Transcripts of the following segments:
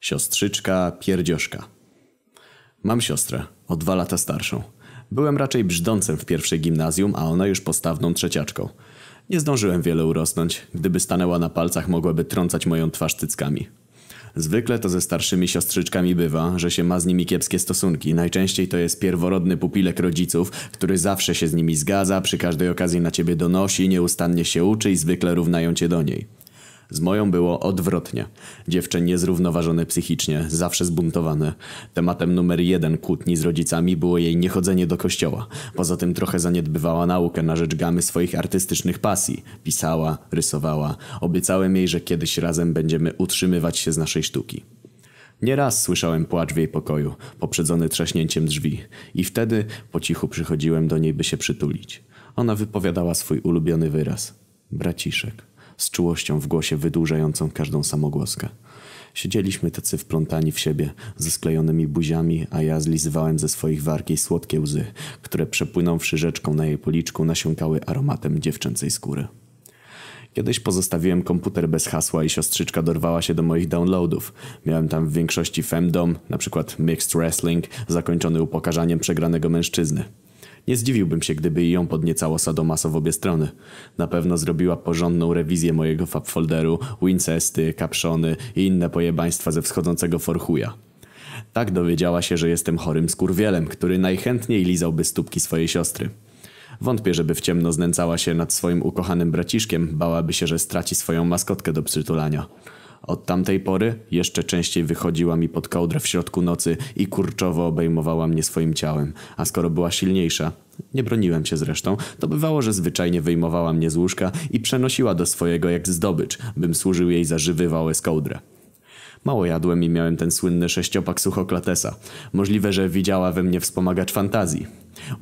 Siostrzyczka pierdzioszka. Mam siostrę, o dwa lata starszą. Byłem raczej brzdącem w pierwszej gimnazjum, a ona już postawną trzeciaczką. Nie zdążyłem wiele urosnąć. Gdyby stanęła na palcach, mogłaby trącać moją twarz cyckami. Zwykle to ze starszymi siostrzyczkami bywa, że się ma z nimi kiepskie stosunki. Najczęściej to jest pierworodny pupilek rodziców, który zawsze się z nimi zgadza, przy każdej okazji na ciebie donosi, nieustannie się uczy i zwykle równają cię do niej. Z moją było odwrotnie. Dziewczę niezrównoważone psychicznie, zawsze zbuntowane. Tematem numer jeden kłótni z rodzicami było jej niechodzenie do kościoła. Poza tym trochę zaniedbywała naukę na rzecz gamy swoich artystycznych pasji. Pisała, rysowała. Obiecałem jej, że kiedyś razem będziemy utrzymywać się z naszej sztuki. Nieraz słyszałem płacz w jej pokoju, poprzedzony trzaśnięciem drzwi. I wtedy po cichu przychodziłem do niej, by się przytulić. Ona wypowiadała swój ulubiony wyraz. Braciszek z czułością w głosie wydłużającą każdą samogłoskę. Siedzieliśmy tacy wplątani w siebie, ze sklejonymi buziami, a ja zlizywałem ze swoich warki słodkie łzy, które przepłynąwszy rzeczką na jej policzku nasiąkały aromatem dziewczęcej skóry. Kiedyś pozostawiłem komputer bez hasła i siostrzyczka dorwała się do moich downloadów. Miałem tam w większości femdom, na przykład mixed wrestling, zakończony upokarzaniem przegranego mężczyzny. Nie zdziwiłbym się, gdyby ją podniecało sadomaso w obie strony. Na pewno zrobiła porządną rewizję mojego fabfolderu, Wincesty, Kapszony i inne pojebaństwa ze wschodzącego forchuja. Tak dowiedziała się, że jestem chorym skurwielem, który najchętniej lizałby stópki swojej siostry. Wątpię, żeby w ciemno znęcała się nad swoim ukochanym braciszkiem, bałaby się, że straci swoją maskotkę do przytulania. Od tamtej pory jeszcze częściej wychodziła mi pod kołdrę w środku nocy i kurczowo obejmowała mnie swoim ciałem. A skoro była silniejsza, nie broniłem się zresztą, to bywało, że zwyczajnie wyjmowała mnie z łóżka i przenosiła do swojego jak zdobycz, bym służył jej za żywy z kołdrę. Mało jadłem i miałem ten słynny sześciopak suchoklatesa. Możliwe, że widziała we mnie wspomagacz fantazji.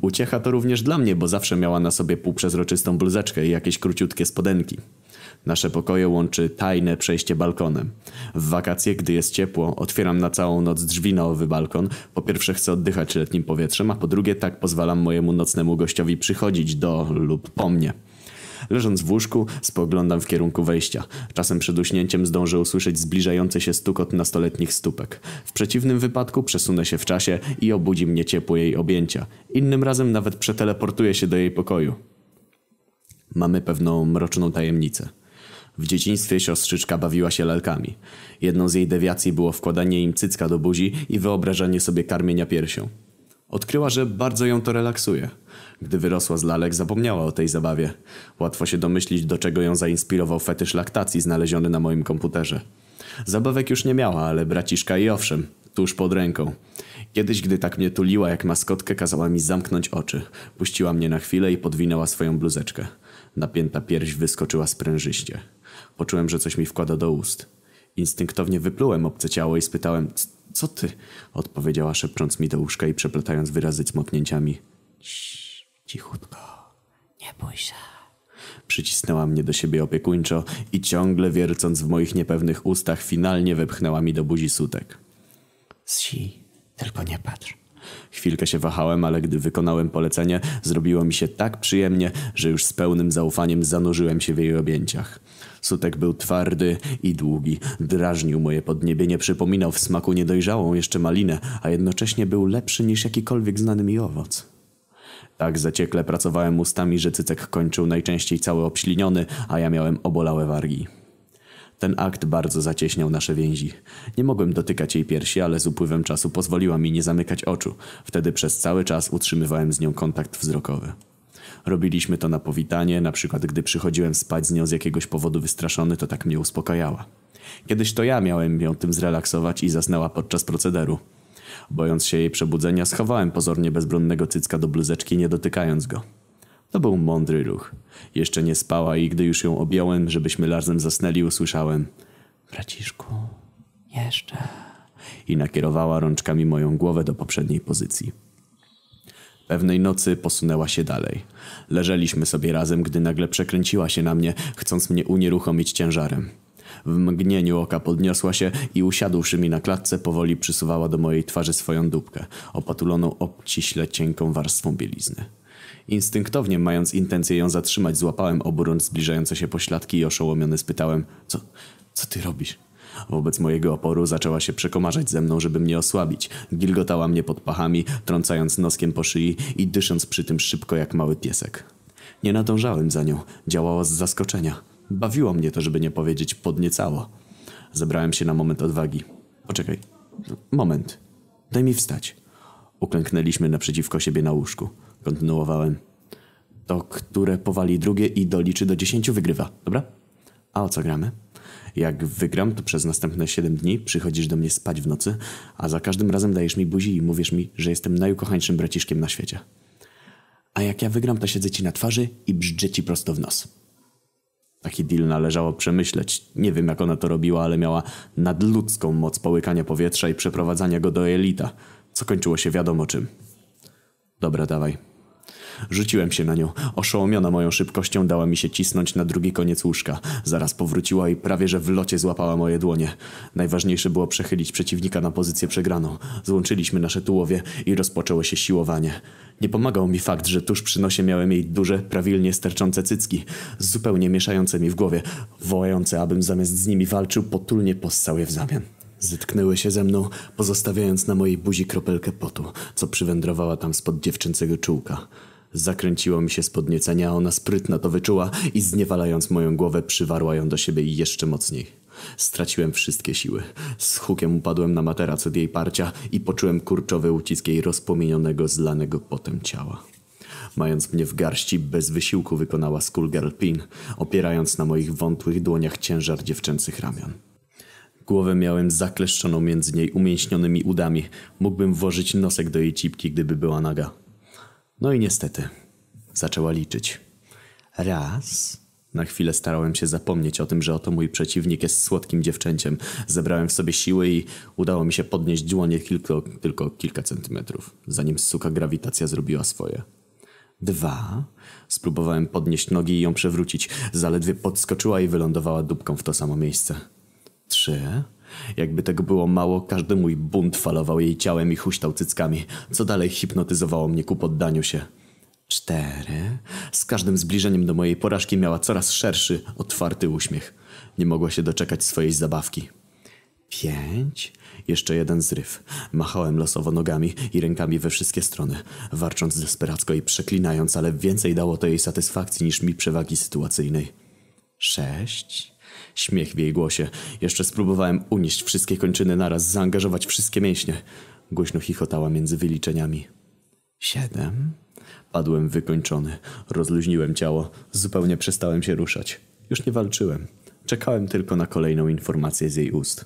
Uciecha to również dla mnie, bo zawsze miała na sobie półprzezroczystą bluzeczkę i jakieś króciutkie spodenki. Nasze pokoje łączy tajne przejście balkonem. W wakacje, gdy jest ciepło, otwieram na całą noc drzwi na owy balkon. Po pierwsze chcę oddychać letnim powietrzem, a po drugie tak pozwalam mojemu nocnemu gościowi przychodzić do lub po mnie. Leżąc w łóżku, spoglądam w kierunku wejścia. Czasem przed uśnięciem zdążę usłyszeć zbliżający się stukot nastoletnich stópek. W przeciwnym wypadku przesunę się w czasie i obudzi mnie ciepło jej objęcia. Innym razem nawet przeteleportuję się do jej pokoju. Mamy pewną mroczną tajemnicę. W dzieciństwie siostrzyczka bawiła się lalkami. Jedną z jej dewiacji było wkładanie im cycka do buzi i wyobrażanie sobie karmienia piersią. Odkryła, że bardzo ją to relaksuje. Gdy wyrosła z lalek, zapomniała o tej zabawie. Łatwo się domyślić, do czego ją zainspirował fetysz laktacji znaleziony na moim komputerze. Zabawek już nie miała, ale braciszka i owszem, tuż pod ręką. Kiedyś, gdy tak mnie tuliła jak maskotkę, kazała mi zamknąć oczy. Puściła mnie na chwilę i podwinęła swoją bluzeczkę. Napięta pierś wyskoczyła sprężyście. Poczułem, że coś mi wkłada do ust. Instynktownie wyplułem obce ciało i spytałem, co ty? Odpowiedziała szepcząc mi do łóżka i przeplatając wyrazy cmoknięciami. cichutko, nie bój się. Przycisnęła mnie do siebie opiekuńczo i ciągle wiercąc w moich niepewnych ustach finalnie wepchnęła mi do buzi sutek. Si, tylko nie patrz. Chwilkę się wahałem, ale gdy wykonałem polecenie, zrobiło mi się tak przyjemnie, że już z pełnym zaufaniem zanurzyłem się w jej objęciach. Sutek był twardy i długi, drażnił moje podniebienie, przypominał w smaku niedojrzałą jeszcze malinę, a jednocześnie był lepszy niż jakikolwiek znany mi owoc. Tak zaciekle pracowałem ustami, że cycek kończył najczęściej cały obśliniony, a ja miałem obolałe wargi. Ten akt bardzo zacieśniał nasze więzi. Nie mogłem dotykać jej piersi, ale z upływem czasu pozwoliła mi nie zamykać oczu. Wtedy przez cały czas utrzymywałem z nią kontakt wzrokowy. Robiliśmy to na powitanie, na przykład gdy przychodziłem spać z nią z jakiegoś powodu wystraszony, to tak mnie uspokajała. Kiedyś to ja miałem ją tym zrelaksować i zasnęła podczas procederu. Bojąc się jej przebudzenia, schowałem pozornie bezbronnego cycka do bluzeczki, nie dotykając go. To był mądry ruch. Jeszcze nie spała i gdy już ją objąłem, żebyśmy razem zasnęli, usłyszałem Braciszku, jeszcze. I nakierowała rączkami moją głowę do poprzedniej pozycji. Pewnej nocy posunęła się dalej. Leżeliśmy sobie razem, gdy nagle przekręciła się na mnie, chcąc mnie unieruchomić ciężarem. W mgnieniu oka podniosła się i usiadłszy mi na klatce powoli przysuwała do mojej twarzy swoją dupkę, opatuloną obciśle cienką warstwą bielizny. Instynktownie, mając intencję ją zatrzymać, złapałem oburącz zbliżające się pośladki i oszołomiony spytałem, co, co ty robisz? Wobec mojego oporu zaczęła się przekomarzać ze mną, żeby mnie osłabić. Gilgotała mnie pod pachami, trącając noskiem po szyi i dysząc przy tym szybko jak mały piesek. Nie nadążałem za nią. Działała z zaskoczenia. Bawiło mnie to, żeby nie powiedzieć podniecało. Zebrałem się na moment odwagi. Poczekaj. Moment. Daj mi wstać. Uklęknęliśmy naprzeciwko siebie na łóżku. Kontynuowałem. To, które powali drugie i doliczy do dziesięciu, wygrywa, dobra? A o co gramy? Jak wygram, to przez następne siedem dni przychodzisz do mnie spać w nocy, a za każdym razem dajesz mi buzi i mówisz mi, że jestem najukochańszym braciszkiem na świecie. A jak ja wygram, to siedzę ci na twarzy i brzdzę ci prosto w nos. Taki deal należało przemyśleć. Nie wiem jak ona to robiła, ale miała nadludzką moc połykania powietrza i przeprowadzania go do elita, co kończyło się wiadomo czym. Dobra, dawaj. Rzuciłem się na nią. Oszołomiona moją szybkością dała mi się cisnąć na drugi koniec łóżka. Zaraz powróciła i prawie że w locie złapała moje dłonie. Najważniejsze było przechylić przeciwnika na pozycję przegraną. Złączyliśmy nasze tułowie i rozpoczęło się siłowanie. Nie pomagał mi fakt, że tuż przy nosie miałem jej duże, prawilnie sterczące cycki, zupełnie mieszające mi w głowie, wołające, abym zamiast z nimi walczył, potulnie possał je w zamian. Zetknęły się ze mną, pozostawiając na mojej buzi kropelkę potu, co przywędrowała tam spod dziewczęcego czułka. Zakręciło mi się z podniecenia, ona sprytna to wyczuła i zniewalając moją głowę przywarła ją do siebie jeszcze mocniej. Straciłem wszystkie siły. Z hukiem upadłem na materac od jej parcia i poczułem kurczowy ucisk jej rozpłomienionego, zlanego potem ciała. Mając mnie w garści, bez wysiłku wykonała Skullgirl Pin, opierając na moich wątłych dłoniach ciężar dziewczęcych ramion. Głowę miałem zakleszczoną między niej umięśnionymi udami. Mógłbym włożyć nosek do jej cipki, gdyby była naga. No i niestety, zaczęła liczyć. Raz. Na chwilę starałem się zapomnieć o tym, że oto mój przeciwnik jest słodkim dziewczęciem. Zebrałem w sobie siły i udało mi się podnieść dłonie tylko, tylko kilka centymetrów, zanim suka grawitacja zrobiła swoje. Dwa. Spróbowałem podnieść nogi i ją przewrócić. Zaledwie podskoczyła i wylądowała dupką w to samo miejsce. Trzy. Jakby tego było mało, każdy mój bunt falował jej ciałem i huśtał cyckami, co dalej hipnotyzowało mnie ku poddaniu się. Cztery. Z każdym zbliżeniem do mojej porażki miała coraz szerszy, otwarty uśmiech. Nie mogła się doczekać swojej zabawki. Pięć. Jeszcze jeden zryw. Machałem losowo nogami i rękami we wszystkie strony, warcząc desperacko i przeklinając, ale więcej dało to jej satysfakcji niż mi przewagi sytuacyjnej. Sześć. Śmiech w jej głosie. Jeszcze spróbowałem unieść wszystkie kończyny naraz, zaangażować wszystkie mięśnie. Głośno chichotała między wyliczeniami. Siedem. Padłem wykończony. Rozluźniłem ciało. Zupełnie przestałem się ruszać. Już nie walczyłem. Czekałem tylko na kolejną informację z jej ust.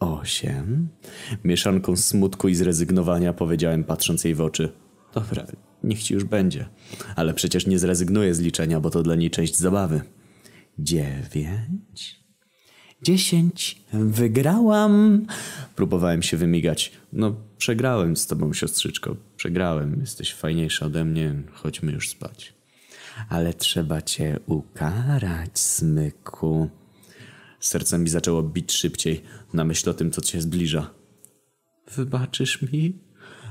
Osiem. Mieszanką smutku i zrezygnowania powiedziałem patrząc jej w oczy. Dobra, niech ci już będzie. Ale przecież nie zrezygnuję z liczenia, bo to dla niej część zabawy. Dziewięć. Dziesięć. Wygrałam. Próbowałem się wymigać. No, przegrałem z tobą, siostrzyczko. Przegrałem. Jesteś fajniejsza ode mnie. Chodźmy już spać. Ale trzeba cię ukarać, smyku. Serce mi zaczęło bić szybciej na myśl o tym, co cię zbliża. Wybaczysz mi?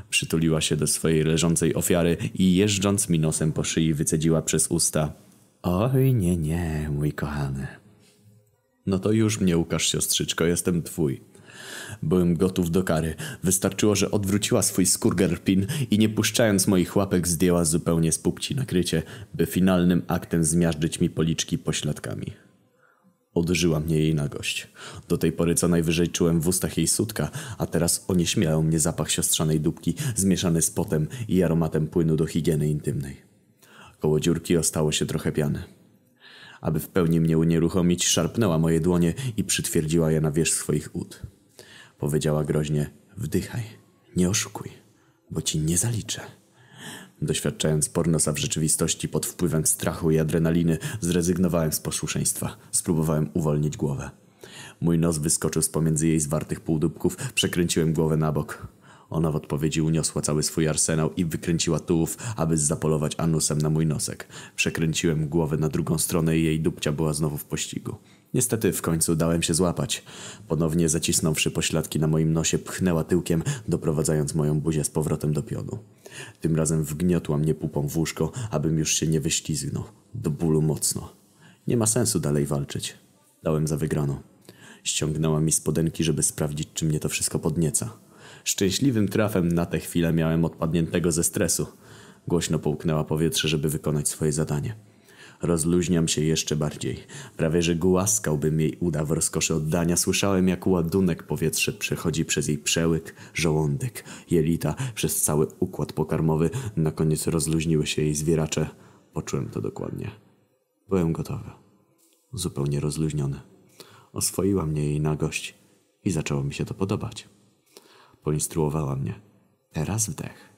Przytuliła się do swojej leżącej ofiary i jeżdżąc mi nosem po szyi wycedziła przez usta. Oj, nie, nie, mój kochany. No to już mnie ukaż, siostrzyczko, jestem twój. Byłem gotów do kary. Wystarczyło, że odwróciła swój skurgerpin i nie puszczając moich łapek zdjęła zupełnie z pupci nakrycie, by finalnym aktem zmiażdżyć mi policzki pośladkami. Odżyła mnie jej nagość. Do tej pory co najwyżej czułem w ustach jej sutka, a teraz onieśmiałał mnie zapach siostrzanej dupki zmieszany z potem i aromatem płynu do higieny intymnej. Koło dziurki ostało się trochę piany. Aby w pełni mnie unieruchomić, szarpnęła moje dłonie i przytwierdziła je na wierzch swoich ud. Powiedziała groźnie, wdychaj, nie oszukuj, bo ci nie zaliczę. Doświadczając pornosa w rzeczywistości pod wpływem strachu i adrenaliny, zrezygnowałem z posłuszeństwa. Spróbowałem uwolnić głowę. Mój nos wyskoczył z pomiędzy jej zwartych półdubków, przekręciłem głowę na bok. Ona w odpowiedzi uniosła cały swój arsenał i wykręciła tułów, aby zapolować anusem na mój nosek. Przekręciłem głowę na drugą stronę i jej dupcia była znowu w pościgu. Niestety w końcu dałem się złapać. Ponownie zacisnąwszy pośladki na moim nosie, pchnęła tyłkiem, doprowadzając moją buzię z powrotem do pionu. Tym razem wgniotła mnie pupą w łóżko, abym już się nie wyślizgnął. Do bólu mocno. Nie ma sensu dalej walczyć. Dałem za wygraną. Ściągnęła mi spodenki, żeby sprawdzić, czy mnie to wszystko podnieca. Szczęśliwym trafem na tę chwilę miałem odpadniętego ze stresu. Głośno połknęła powietrze, żeby wykonać swoje zadanie. Rozluźniam się jeszcze bardziej. Prawie że głaskałbym jej uda w rozkoszy oddania. Słyszałem, jak ładunek powietrza przechodzi przez jej przełyk, żołądek, jelita, przez cały układ pokarmowy. Na koniec rozluźniły się jej zwieracze. Poczułem to dokładnie. Byłem gotowy. Zupełnie rozluźniony. Oswoiła mnie jej nagość i zaczęło mi się to podobać. Poinstruowała mnie. Teraz wdech.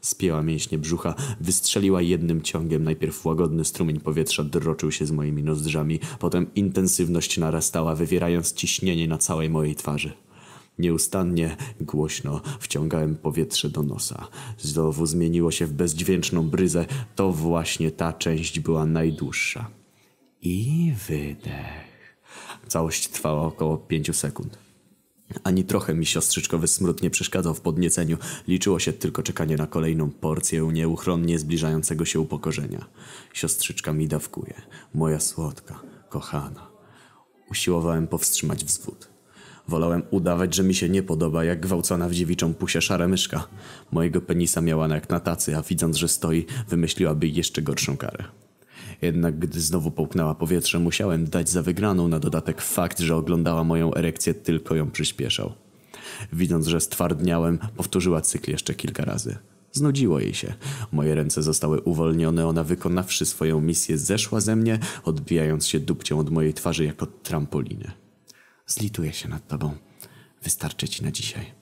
Spięła mięśnie brzucha, wystrzeliła jednym ciągiem. Najpierw łagodny strumień powietrza droczył się z moimi nozdrzami, potem intensywność narastała, wywierając ciśnienie na całej mojej twarzy. Nieustannie, głośno wciągałem powietrze do nosa. Znowu zmieniło się w bezdźwięczną bryzę. To właśnie ta część była najdłuższa. I wydech. Całość trwała około pięciu sekund. Ani trochę mi siostrzyczkowy smród nie przeszkadzał w podnieceniu. Liczyło się tylko czekanie na kolejną porcję nieuchronnie zbliżającego się upokorzenia. Siostrzyczka mi dawkuje. Moja słodka, kochana. Usiłowałem powstrzymać wzwód. Wolałem udawać, że mi się nie podoba, jak gwałcona w dziewiczą pusie szara myszka. Mojego penisa miała jak na tacy, a widząc, że stoi, wymyśliłaby jeszcze gorszą karę. Jednak gdy znowu połknęła powietrze, musiałem dać za wygraną na dodatek fakt, że oglądała moją erekcję, tylko ją przyspieszał. Widząc, że stwardniałem, powtórzyła cykl jeszcze kilka razy. Znudziło jej się. Moje ręce zostały uwolnione, ona wykonawszy swoją misję zeszła ze mnie, odbijając się dupcią od mojej twarzy jak od trampoliny. Zlituję się nad tobą. Wystarczy ci na dzisiaj.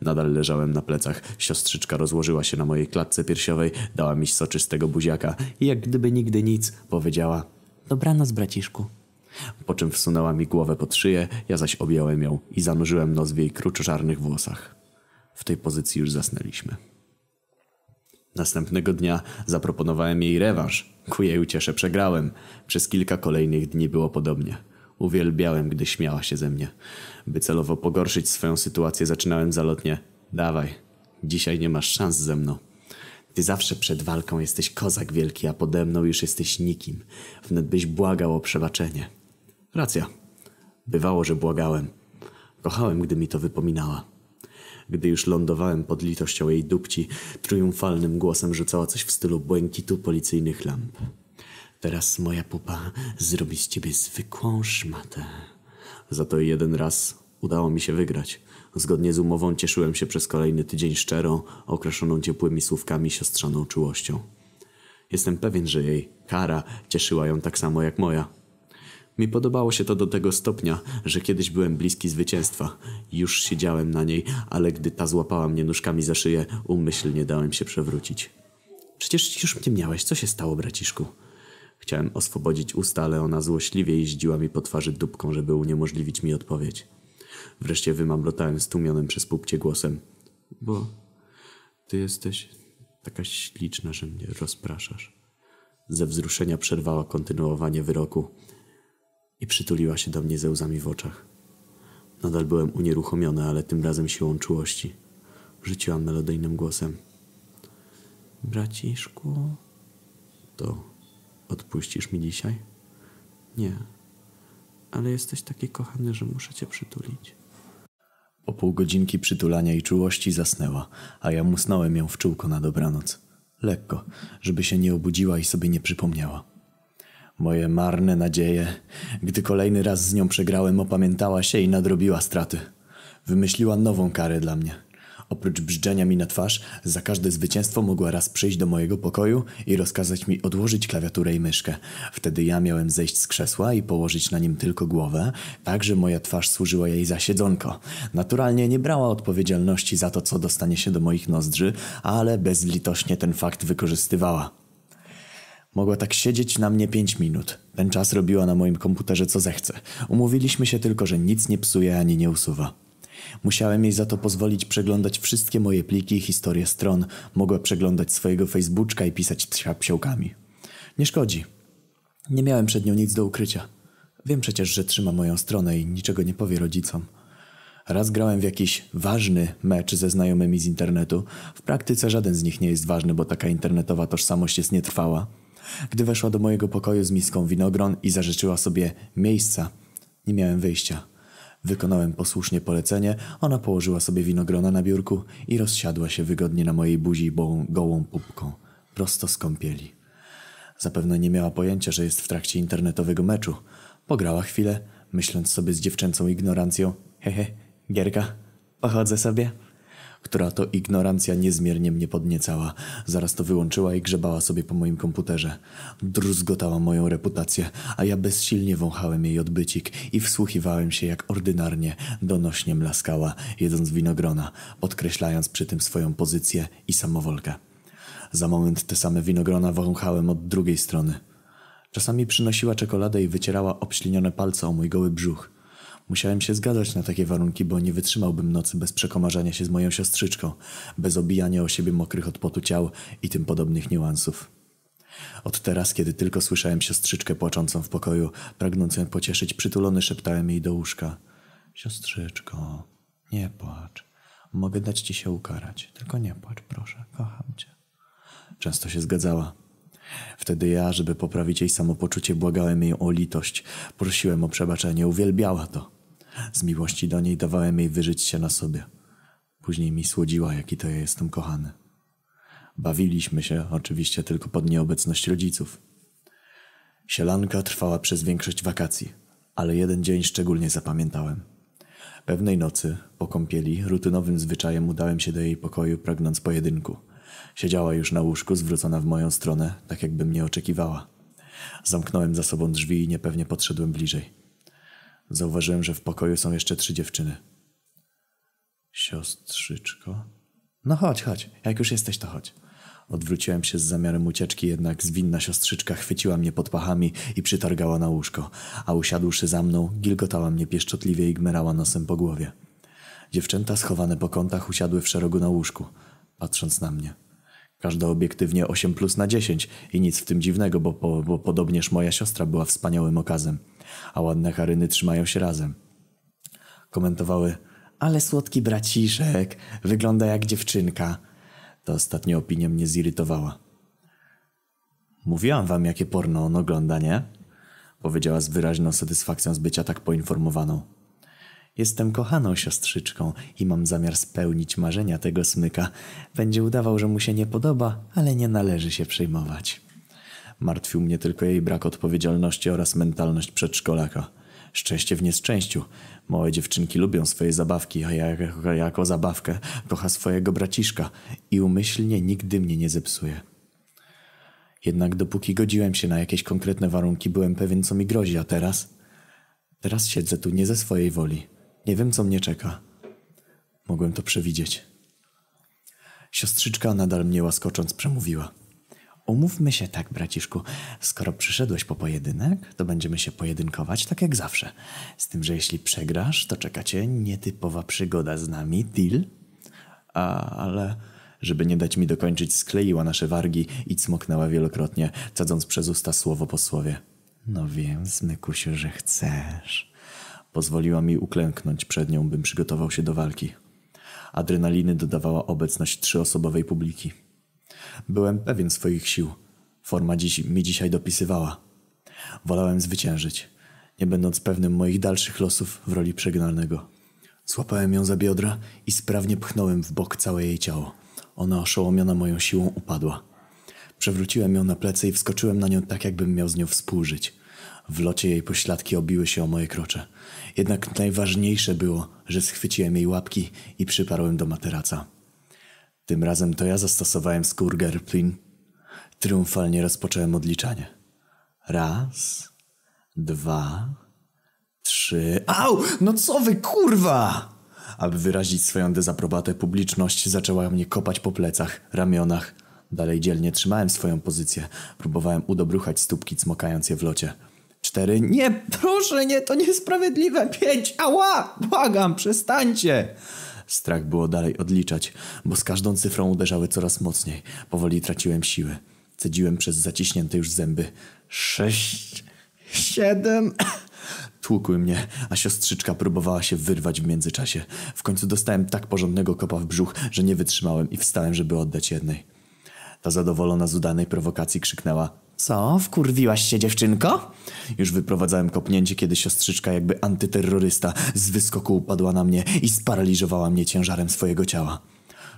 Nadal leżałem na plecach. Siostrzyczka rozłożyła się na mojej klatce piersiowej, dała mi soczystego buziaka i jak gdyby nigdy nic powiedziała Dobranoc, braciszku. Po czym wsunęła mi głowę pod szyję, ja zaś objąłem ją i zanurzyłem nos w jej kruczoczarnych włosach. W tej pozycji już zasnęliśmy. Następnego dnia zaproponowałem jej rewanż. Ku jej uciesze przegrałem. Przez kilka kolejnych dni było podobnie. Uwielbiałem, gdy śmiała się ze mnie. By celowo pogorszyć swoją sytuację, zaczynałem zalotnie. Dawaj, dzisiaj nie masz szans ze mną. Ty zawsze przed walką jesteś kozak wielki, a pode mną już jesteś nikim. Wnet byś błagał o przebaczenie. Racja. Bywało, że błagałem. Kochałem, gdy mi to wypominała. Gdy już lądowałem pod litością jej dupci, triumfalnym głosem rzucała coś w stylu błękitu policyjnych lamp. Teraz moja pupa zrobi z ciebie zwykłą szmatę. Za to jeden raz udało mi się wygrać. Zgodnie z umową cieszyłem się przez kolejny tydzień szczerą, okraszoną ciepłymi słówkami siostrzaną czułością. Jestem pewien, że jej kara cieszyła ją tak samo jak moja. Mi podobało się to do tego stopnia, że kiedyś byłem bliski zwycięstwa. Już siedziałem na niej, ale gdy ta złapała mnie nóżkami za szyję, umyślnie dałem się przewrócić. Przecież już mnie miałeś, co się stało, braciszku? Chciałem oswobodzić usta, ale ona złośliwie jeździła mi po twarzy dupką, żeby uniemożliwić mi odpowiedź. Wreszcie wymamrotałem stłumionym przez pupcie głosem. Bo ty jesteś taka śliczna, że mnie rozpraszasz. Ze wzruszenia przerwała kontynuowanie wyroku i przytuliła się do mnie ze łzami w oczach. Nadal byłem unieruchomiony, ale tym razem siłą czułości. Rzuciłam melodyjnym głosem. Braciszku, to Odpuścisz mi dzisiaj? Nie, ale jesteś taki kochany, że muszę cię przytulić. Po pół godzinki przytulania i czułości zasnęła, a ja musnąłem ją w czółko na dobranoc. Lekko, żeby się nie obudziła i sobie nie przypomniała. Moje marne nadzieje, gdy kolejny raz z nią przegrałem, opamiętała się i nadrobiła straty. Wymyśliła nową karę dla mnie. Oprócz brzdzenia mi na twarz, za każde zwycięstwo mogła raz przyjść do mojego pokoju i rozkazać mi odłożyć klawiaturę i myszkę. Wtedy ja miałem zejść z krzesła i położyć na nim tylko głowę, tak że moja twarz służyła jej za siedzonko. Naturalnie nie brała odpowiedzialności za to, co dostanie się do moich nozdrzy, ale bezlitośnie ten fakt wykorzystywała. Mogła tak siedzieć na mnie pięć minut. Ten czas robiła na moim komputerze co zechce. Umówiliśmy się tylko, że nic nie psuje ani nie usuwa. Musiałem jej za to pozwolić przeglądać wszystkie moje pliki i stron. Mogła przeglądać swojego Facebooka i pisać psiołkami. Nie szkodzi. Nie miałem przed nią nic do ukrycia. Wiem przecież, że trzyma moją stronę i niczego nie powie rodzicom. Raz grałem w jakiś ważny mecz ze znajomymi z internetu. W praktyce żaden z nich nie jest ważny, bo taka internetowa tożsamość jest nietrwała. Gdy weszła do mojego pokoju z miską winogron i zażyczyła sobie miejsca, nie miałem wyjścia. Wykonałem posłusznie polecenie, ona położyła sobie winogrona na biurku i rozsiadła się wygodnie na mojej buzi bołą, gołą pupką, prosto z kąpieli. Zapewne nie miała pojęcia, że jest w trakcie internetowego meczu. Pograła chwilę, myśląc sobie z dziewczęcą ignorancją, hehe, gierka, pochodzę sobie która to ignorancja niezmiernie mnie podniecała. Zaraz to wyłączyła i grzebała sobie po moim komputerze. Druzgotała moją reputację, a ja bezsilnie wąchałem jej odbycik i wsłuchiwałem się jak ordynarnie, donośnie mlaskała, jedząc winogrona, podkreślając przy tym swoją pozycję i samowolkę. Za moment te same winogrona wąchałem od drugiej strony. Czasami przynosiła czekoladę i wycierała obślinione palce o mój goły brzuch. Musiałem się zgadzać na takie warunki, bo nie wytrzymałbym nocy bez przekomarzania się z moją siostrzyczką, bez obijania o siebie mokrych od potu ciał i tym podobnych niuansów. Od teraz, kiedy tylko słyszałem siostrzyczkę płaczącą w pokoju, pragnąc ją pocieszyć, przytulony szeptałem jej do łóżka. Siostrzyczko, nie płacz. Mogę dać ci się ukarać. Tylko nie płacz, proszę. Kocham cię. Często się zgadzała. Wtedy ja, żeby poprawić jej samopoczucie, błagałem jej o litość. Prosiłem o przebaczenie. Uwielbiała to. Z miłości do niej dawałem jej wyżyć się na sobie. Później mi słodziła, jaki to ja jestem kochany. Bawiliśmy się, oczywiście tylko pod nieobecność rodziców. Sielanka trwała przez większość wakacji, ale jeden dzień szczególnie zapamiętałem. Pewnej nocy, po kąpieli, rutynowym zwyczajem udałem się do jej pokoju, pragnąc pojedynku. Siedziała już na łóżku, zwrócona w moją stronę, tak jakby mnie oczekiwała. Zamknąłem za sobą drzwi i niepewnie podszedłem bliżej. Zauważyłem, że w pokoju są jeszcze trzy dziewczyny. Siostrzyczko? No chodź, chodź. Jak już jesteś, to chodź. Odwróciłem się z zamiarem ucieczki, jednak zwinna siostrzyczka chwyciła mnie pod pachami i przytargała na łóżko, a usiadłszy za mną, gilgotała mnie pieszczotliwie i gmerała nosem po głowie. Dziewczęta schowane po kątach usiadły w szeregu na łóżku, patrząc na mnie. Każda obiektywnie 8 plus na 10 i nic w tym dziwnego, bo, bo, bo podobnież moja siostra była wspaniałym okazem a ładne charyny trzymają się razem. Komentowały, ale słodki braciszek, wygląda jak dziewczynka. Ta ostatnia opinia mnie zirytowała. Mówiłam wam, jakie porno on ogląda, nie? Powiedziała z wyraźną satysfakcją z bycia tak poinformowaną. Jestem kochaną siostrzyczką i mam zamiar spełnić marzenia tego smyka. Będzie udawał, że mu się nie podoba, ale nie należy się przejmować. Martwił mnie tylko jej brak odpowiedzialności oraz mentalność przedszkolaka. Szczęście w nieszczęściu. Małe dziewczynki lubią swoje zabawki, a ja jako, zabawkę kocha swojego braciszka i umyślnie nigdy mnie nie zepsuje. Jednak dopóki godziłem się na jakieś konkretne warunki, byłem pewien, co mi grozi, a teraz? Teraz siedzę tu nie ze swojej woli. Nie wiem, co mnie czeka. Mogłem to przewidzieć. Siostrzyczka nadal mnie łaskocząc przemówiła. Umówmy się tak, braciszku. Skoro przyszedłeś po pojedynek, to będziemy się pojedynkować tak jak zawsze. Z tym, że jeśli przegrasz, to czeka cię nietypowa przygoda z nami, deal? A, ale żeby nie dać mi dokończyć, skleiła nasze wargi i cmoknęła wielokrotnie, cadząc przez usta słowo po słowie. No wiem, Zmykusiu, że chcesz. Pozwoliła mi uklęknąć przed nią, bym przygotował się do walki. Adrenaliny dodawała obecność trzyosobowej publiki. Byłem pewien swoich sił. Forma dziś, mi dzisiaj dopisywała. Wolałem zwyciężyć, nie będąc pewnym moich dalszych losów w roli przegnanego. Złapałem ją za biodra i sprawnie pchnąłem w bok całe jej ciało. Ona oszołomiona moją siłą upadła. Przewróciłem ją na plecy i wskoczyłem na nią tak, jakbym miał z nią współżyć. W locie jej pośladki obiły się o moje krocze. Jednak najważniejsze było, że schwyciłem jej łapki i przyparłem do materaca. Tym razem to ja zastosowałem skurgerplin. Triumfalnie rozpocząłem odliczanie. Raz, dwa, trzy... Au! No co wy, kurwa! Aby wyrazić swoją dezaprobatę, publiczność zaczęła mnie kopać po plecach, ramionach. Dalej dzielnie trzymałem swoją pozycję. Próbowałem udobruchać stópki, cmokając je w locie. Cztery. Nie, proszę, nie, to niesprawiedliwe. Pięć. Ała! Błagam, przestańcie! Strach było dalej odliczać, bo z każdą cyfrą uderzały coraz mocniej. Powoli traciłem siłę. Cedziłem przez zaciśnięte już zęby. Sześć, siedem... Tłukły mnie, a siostrzyczka próbowała się wyrwać w międzyczasie. W końcu dostałem tak porządnego kopa w brzuch, że nie wytrzymałem i wstałem, żeby oddać jednej. Ta zadowolona z udanej prowokacji krzyknęła Co, wkurwiłaś się dziewczynko? Już wyprowadzałem kopnięcie, kiedy siostrzyczka jakby antyterrorysta z wyskoku upadła na mnie i sparaliżowała mnie ciężarem swojego ciała.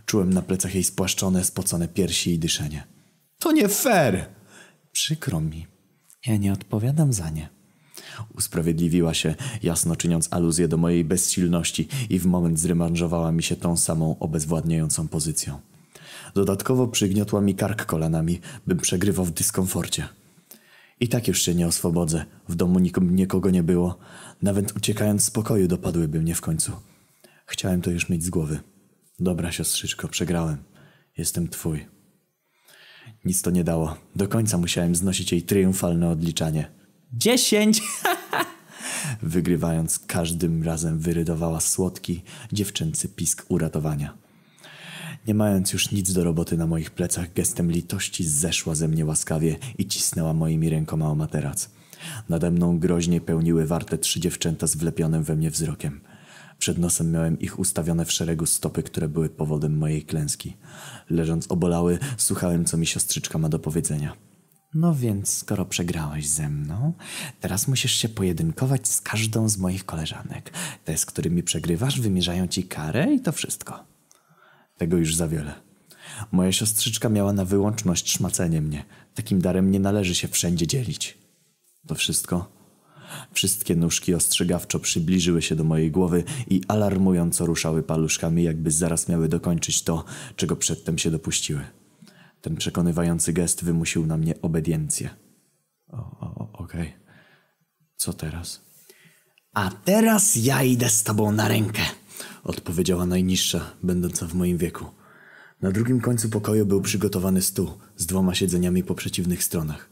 Czułem na plecach jej spłaszczone, spocone piersi i dyszenie. To nie fair! Przykro mi. Ja nie odpowiadam za nie. Usprawiedliwiła się, jasno czyniąc aluzję do mojej bezsilności i w moment zremanżowała mi się tą samą obezwładniającą pozycją. Dodatkowo przygniotła mi kark kolanami, bym przegrywał w dyskomforcie. I tak już się nie oswobodzę. W domu nikom, nikogo nie było. Nawet uciekając z pokoju dopadłyby mnie w końcu. Chciałem to już mieć z głowy. Dobra, siostrzyczko, przegrałem. Jestem twój. Nic to nie dało. Do końca musiałem znosić jej triumfalne odliczanie. Dziesięć! Wygrywając, każdym razem wyrydowała słodki, dziewczęcy pisk uratowania. Nie mając już nic do roboty na moich plecach, gestem litości zeszła ze mnie łaskawie i cisnęła moimi rękoma o materac. Nade mną groźnie pełniły warte trzy dziewczęta z wlepionym we mnie wzrokiem. Przed nosem miałem ich ustawione w szeregu stopy, które były powodem mojej klęski. Leżąc obolały, słuchałem, co mi siostrzyczka ma do powiedzenia. No więc, skoro przegrałeś ze mną, teraz musisz się pojedynkować z każdą z moich koleżanek. Te, z którymi przegrywasz, wymierzają ci karę i to wszystko. Tego już za wiele. Moja siostrzyczka miała na wyłączność szmacenie mnie. Takim darem nie należy się wszędzie dzielić. To wszystko? Wszystkie nóżki ostrzegawczo przybliżyły się do mojej głowy i alarmująco ruszały paluszkami, jakby zaraz miały dokończyć to, czego przedtem się dopuściły. Ten przekonywający gest wymusił na mnie obediencję. Okej. Okay. Co teraz? A teraz ja idę z tobą na rękę, odpowiedziała najniższa, będąca w moim wieku. Na drugim końcu pokoju był przygotowany stół z dwoma siedzeniami po przeciwnych stronach.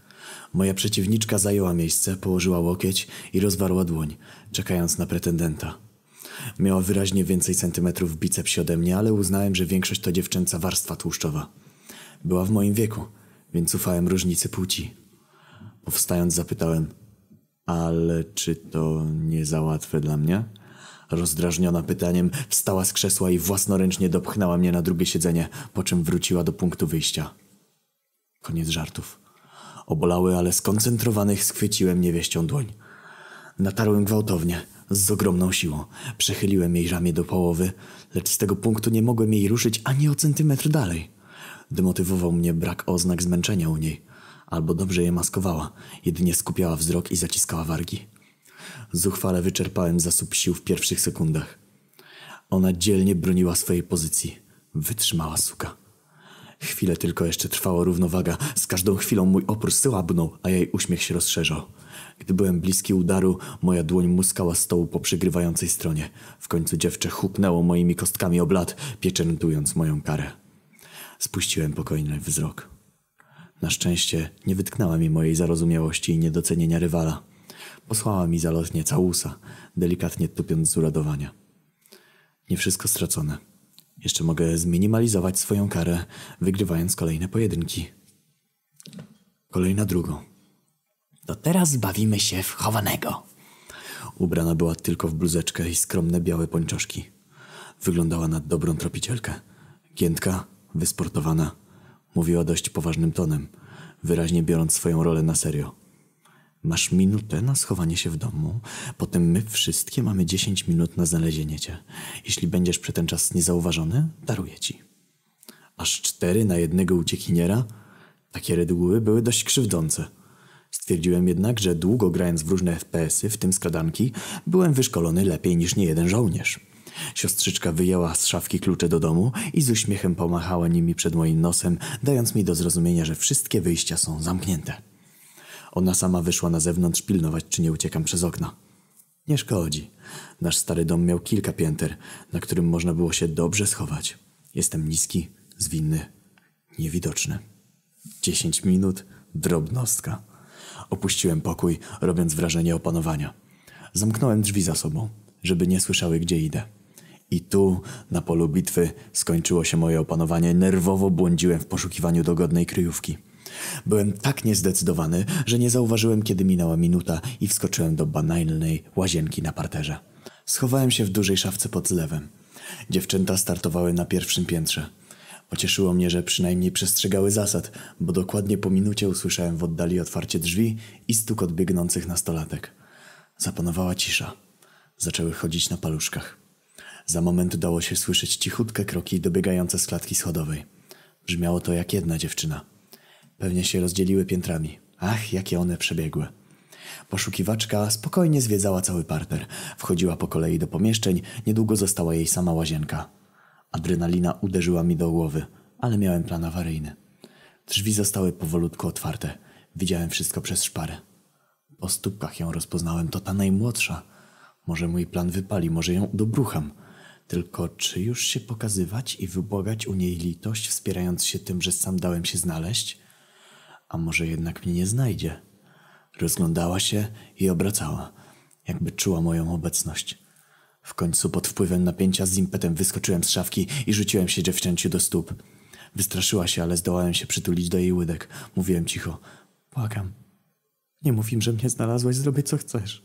Moja przeciwniczka zajęła miejsce, położyła łokieć i rozwarła dłoń, czekając na pretendenta. Miała wyraźnie więcej centymetrów w bicepsie ode mnie, ale uznałem, że większość to dziewczęca warstwa tłuszczowa. Była w moim wieku, więc ufałem różnicy płci. Powstając zapytałem, ale czy to nie za łatwe dla mnie? Rozdrażniona pytaniem, wstała z krzesła i własnoręcznie dopchnęła mnie na drugie siedzenie, po czym wróciła do punktu wyjścia. Koniec żartów. Obolały, ale skoncentrowanych schwyciłem niewieścią dłoń. Natarłem gwałtownie, z ogromną siłą. Przechyliłem jej ramię do połowy, lecz z tego punktu nie mogłem jej ruszyć ani o centymetr dalej. Demotywował mnie brak oznak zmęczenia u niej. Albo dobrze je maskowała, jedynie skupiała wzrok i zaciskała wargi. Zuchwale wyczerpałem zasób sił w pierwszych sekundach. Ona dzielnie broniła swojej pozycji. Wytrzymała suka. Chwilę tylko jeszcze trwała równowaga. Z każdą chwilą mój opór słabnął, a jej uśmiech się rozszerzał. Gdy byłem bliski udaru, moja dłoń muskała stołu po przygrywającej stronie. W końcu dziewczę hupnęło moimi kostkami o blat, pieczętując moją karę. Spuściłem pokojny wzrok. Na szczęście nie wytknęła mi mojej zarozumiałości i niedocenienia rywala. Posłała mi zalotnie całusa, delikatnie tupiąc z uradowania. Nie wszystko stracone. Jeszcze mogę zminimalizować swoją karę, wygrywając kolejne pojedynki. Kolejna drugą. To teraz bawimy się w chowanego. Ubrana była tylko w bluzeczkę i skromne białe pończoszki. Wyglądała na dobrą tropicielkę. Giętka, wysportowana. Mówiła dość poważnym tonem, wyraźnie biorąc swoją rolę na serio. Masz minutę na schowanie się w domu, potem my wszystkie mamy 10 minut na znalezienie cię. Jeśli będziesz przez ten czas niezauważony, daruję ci. Aż cztery na jednego uciekiniera? Takie reguły były dość krzywdzące. Stwierdziłem jednak, że długo grając w różne FPS-y, w tym skradanki, byłem wyszkolony lepiej niż niejeden żołnierz. Siostrzyczka wyjęła z szafki klucze do domu i z uśmiechem pomachała nimi przed moim nosem, dając mi do zrozumienia, że wszystkie wyjścia są zamknięte. Ona sama wyszła na zewnątrz pilnować, czy nie uciekam przez okna. Nie szkodzi. Nasz stary dom miał kilka pięter, na którym można było się dobrze schować. Jestem niski, zwinny, niewidoczny. Dziesięć minut, drobnostka. Opuściłem pokój, robiąc wrażenie opanowania. Zamknąłem drzwi za sobą, żeby nie słyszały, gdzie idę. I tu, na polu bitwy, skończyło się moje opanowanie. Nerwowo błądziłem w poszukiwaniu dogodnej kryjówki. Byłem tak niezdecydowany, że nie zauważyłem, kiedy minęła minuta i wskoczyłem do banalnej łazienki na parterze. Schowałem się w dużej szafce pod zlewem. Dziewczęta startowały na pierwszym piętrze. Pocieszyło mnie, że przynajmniej przestrzegały zasad, bo dokładnie po minucie usłyszałem w oddali otwarcie drzwi i stukot biegnących nastolatek. Zapanowała cisza. Zaczęły chodzić na paluszkach. Za moment udało się słyszeć cichutkie kroki dobiegające z klatki schodowej. Brzmiało to jak jedna dziewczyna. Pewnie się rozdzieliły piętrami. Ach, jakie one przebiegłe. Poszukiwaczka spokojnie zwiedzała cały parter. Wchodziła po kolei do pomieszczeń, niedługo została jej sama łazienka. Adrenalina uderzyła mi do głowy, ale miałem plan awaryjny. Drzwi zostały powolutku otwarte. Widziałem wszystko przez szparę. Po stópkach ją rozpoznałem, to ta najmłodsza. Może mój plan wypali, może ją udobrucham. Tylko czy już się pokazywać i wybłagać u niej litość, wspierając się tym, że sam dałem się znaleźć? A może jednak mnie nie znajdzie? Rozglądała się i obracała, jakby czuła moją obecność. W końcu pod wpływem napięcia z impetem wyskoczyłem z szafki i rzuciłem się dziewczęciu do stóp. Wystraszyła się, ale zdołałem się przytulić do jej łydek. Mówiłem cicho. Błagam. Nie mów im, że mnie znalazłaś, zrobię co chcesz.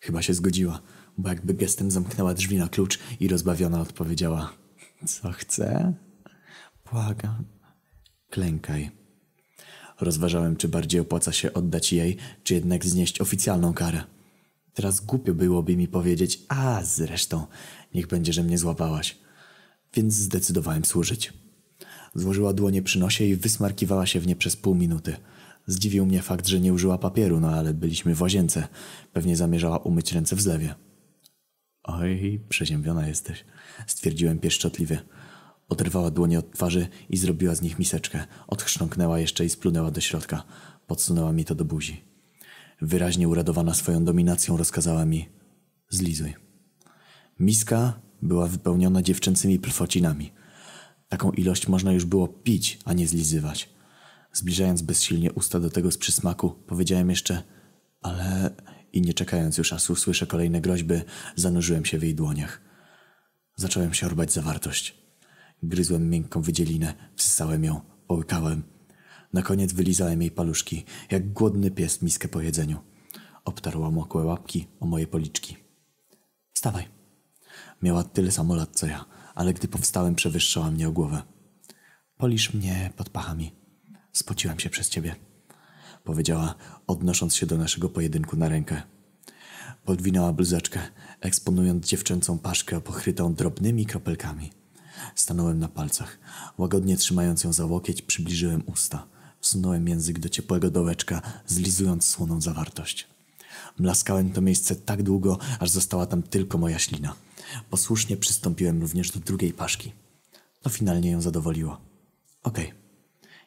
Chyba się zgodziła, bo jakby gestem zamknęła drzwi na klucz i rozbawiona odpowiedziała. Co chcę? Błagam. Klękaj. Rozważałem, czy bardziej opłaca się oddać jej, czy jednak znieść oficjalną karę. Teraz głupio byłoby mi powiedzieć, a zresztą, niech będzie, że mnie złapałaś. Więc zdecydowałem służyć. Złożyła dłonie przy nosie i wysmarkiwała się w nie przez pół minuty. Zdziwił mnie fakt, że nie użyła papieru, no ale byliśmy w łazience. Pewnie zamierzała umyć ręce w zlewie. Oj, przeziębiona jesteś, stwierdziłem pieszczotliwie. Oderwała dłonie od twarzy i zrobiła z nich miseczkę. Odchrząknęła jeszcze i splunęła do środka. Podsunęła mi to do buzi. Wyraźnie uradowana swoją dominacją rozkazała mi zlizuj. Miska była wypełniona dziewczęcymi plwocinami. Taką ilość można już było pić, a nie zlizywać. Zbliżając bezsilnie usta do tego z przysmaku, powiedziałem jeszcze ale... I nie czekając już, aż usłyszę kolejne groźby, zanurzyłem się w jej dłoniach. Zacząłem się orbać zawartość. Gryzłem miękką wydzielinę, wsysałem ją, połykałem. Na koniec wylizałem jej paluszki, jak głodny pies miskę po jedzeniu. Obtarła mokłe łapki o moje policzki. Wstawaj. Miała tyle samo lat co ja, ale gdy powstałem, przewyższała mnie o głowę. Polisz mnie pod pachami. Spociłem się przez ciebie. Powiedziała, odnosząc się do naszego pojedynku na rękę. Podwinęła bluzeczkę, eksponując dziewczęcą paszkę pokrytą drobnymi kropelkami. Stanąłem na palcach. Łagodnie trzymając ją za łokieć, przybliżyłem usta. Wsunąłem język do ciepłego dołeczka, zlizując słoną zawartość. Mlaskałem to miejsce tak długo, aż została tam tylko moja ślina. Posłusznie przystąpiłem również do drugiej paszki. To finalnie ją zadowoliło. Okej, okay.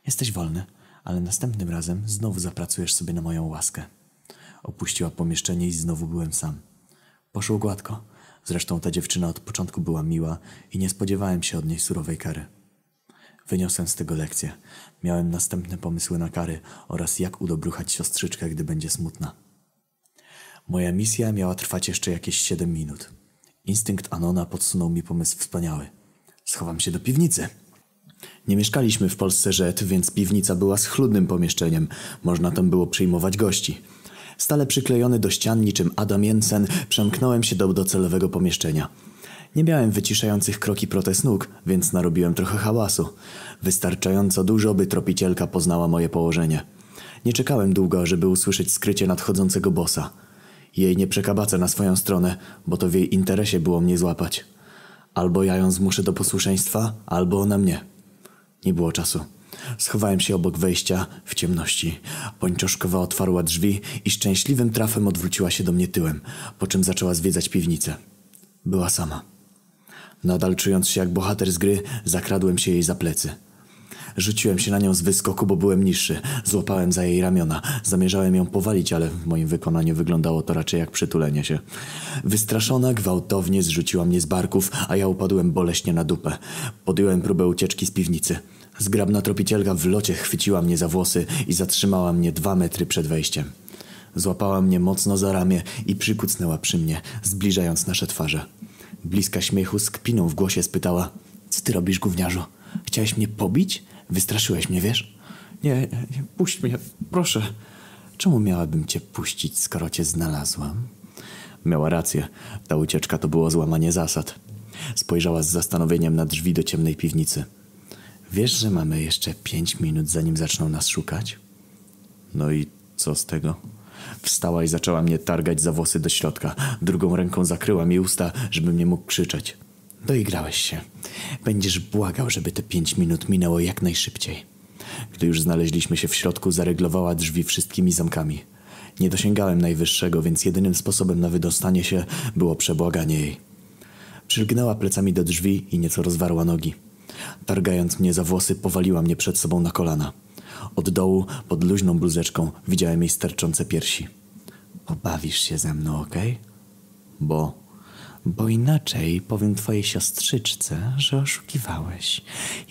jesteś wolny, ale następnym razem znowu zapracujesz sobie na moją łaskę. Opuściła pomieszczenie i znowu byłem sam. Poszło gładko. Zresztą ta dziewczyna od początku była miła i nie spodziewałem się od niej surowej kary. Wyniosłem z tego lekcję. Miałem następne pomysły na kary oraz jak udobruchać siostrzyczkę, gdy będzie smutna. Moja misja miała trwać jeszcze jakieś siedem minut. Instynkt Anona podsunął mi pomysł wspaniały. Schowam się do piwnicy. Nie mieszkaliśmy w Polsce Rzet, więc piwnica była schludnym pomieszczeniem. Można tam było przyjmować gości. Stale przyklejony do ścian niczym Adam Jensen, przemknąłem się do docelowego pomieszczenia. Nie miałem wyciszających kroki protest nóg, więc narobiłem trochę hałasu. Wystarczająco dużo, by tropicielka poznała moje położenie. Nie czekałem długo, żeby usłyszeć skrycie nadchodzącego bossa. Jej nie przekabacę na swoją stronę, bo to w jej interesie było mnie złapać. Albo ja ją zmuszę do posłuszeństwa, albo ona mnie. Nie było czasu. Schowałem się obok wejścia w ciemności. Pończoszkowa otwarła drzwi i szczęśliwym trafem odwróciła się do mnie tyłem, po czym zaczęła zwiedzać piwnicę. Była sama. Nadal czując się jak bohater z gry, zakradłem się jej za plecy. Rzuciłem się na nią z wyskoku, bo byłem niższy. Złapałem za jej ramiona. Zamierzałem ją powalić, ale w moim wykonaniu wyglądało to raczej jak przytulenie się. Wystraszona gwałtownie zrzuciła mnie z barków, a ja upadłem boleśnie na dupę. Podjąłem próbę ucieczki z piwnicy. Zgrabna tropicielka w locie chwyciła mnie za włosy i zatrzymała mnie dwa metry przed wejściem. Złapała mnie mocno za ramię i przykucnęła przy mnie, zbliżając nasze twarze. Bliska śmiechu z kpiną w głosie spytała Co ty robisz, gówniarzu? Chciałeś mnie pobić? Wystraszyłeś mnie, wiesz? Nie, nie, puść mnie, proszę. Czemu miałabym cię puścić, skoro cię znalazłam? Miała rację. Ta ucieczka to było złamanie zasad. Spojrzała z zastanowieniem na drzwi do ciemnej piwnicy. Wiesz, że mamy jeszcze pięć minut, zanim zaczną nas szukać? No i co z tego? Wstała i zaczęła mnie targać za włosy do środka. Drugą ręką zakryła mi usta, żebym nie mógł krzyczeć. Doigrałeś się. Będziesz błagał, żeby te pięć minut minęło jak najszybciej. Gdy już znaleźliśmy się w środku, zareglowała drzwi wszystkimi zamkami. Nie dosięgałem najwyższego, więc jedynym sposobem na wydostanie się było przebłaganie jej. Przylgnęła plecami do drzwi i nieco rozwarła nogi. Targając mnie za włosy, powaliła mnie przed sobą na kolana. Od dołu, pod luźną bluzeczką, widziałem jej sterczące piersi. Pobawisz się ze mną, okej? Okay? Bo... Bo inaczej powiem twojej siostrzyczce, że oszukiwałeś.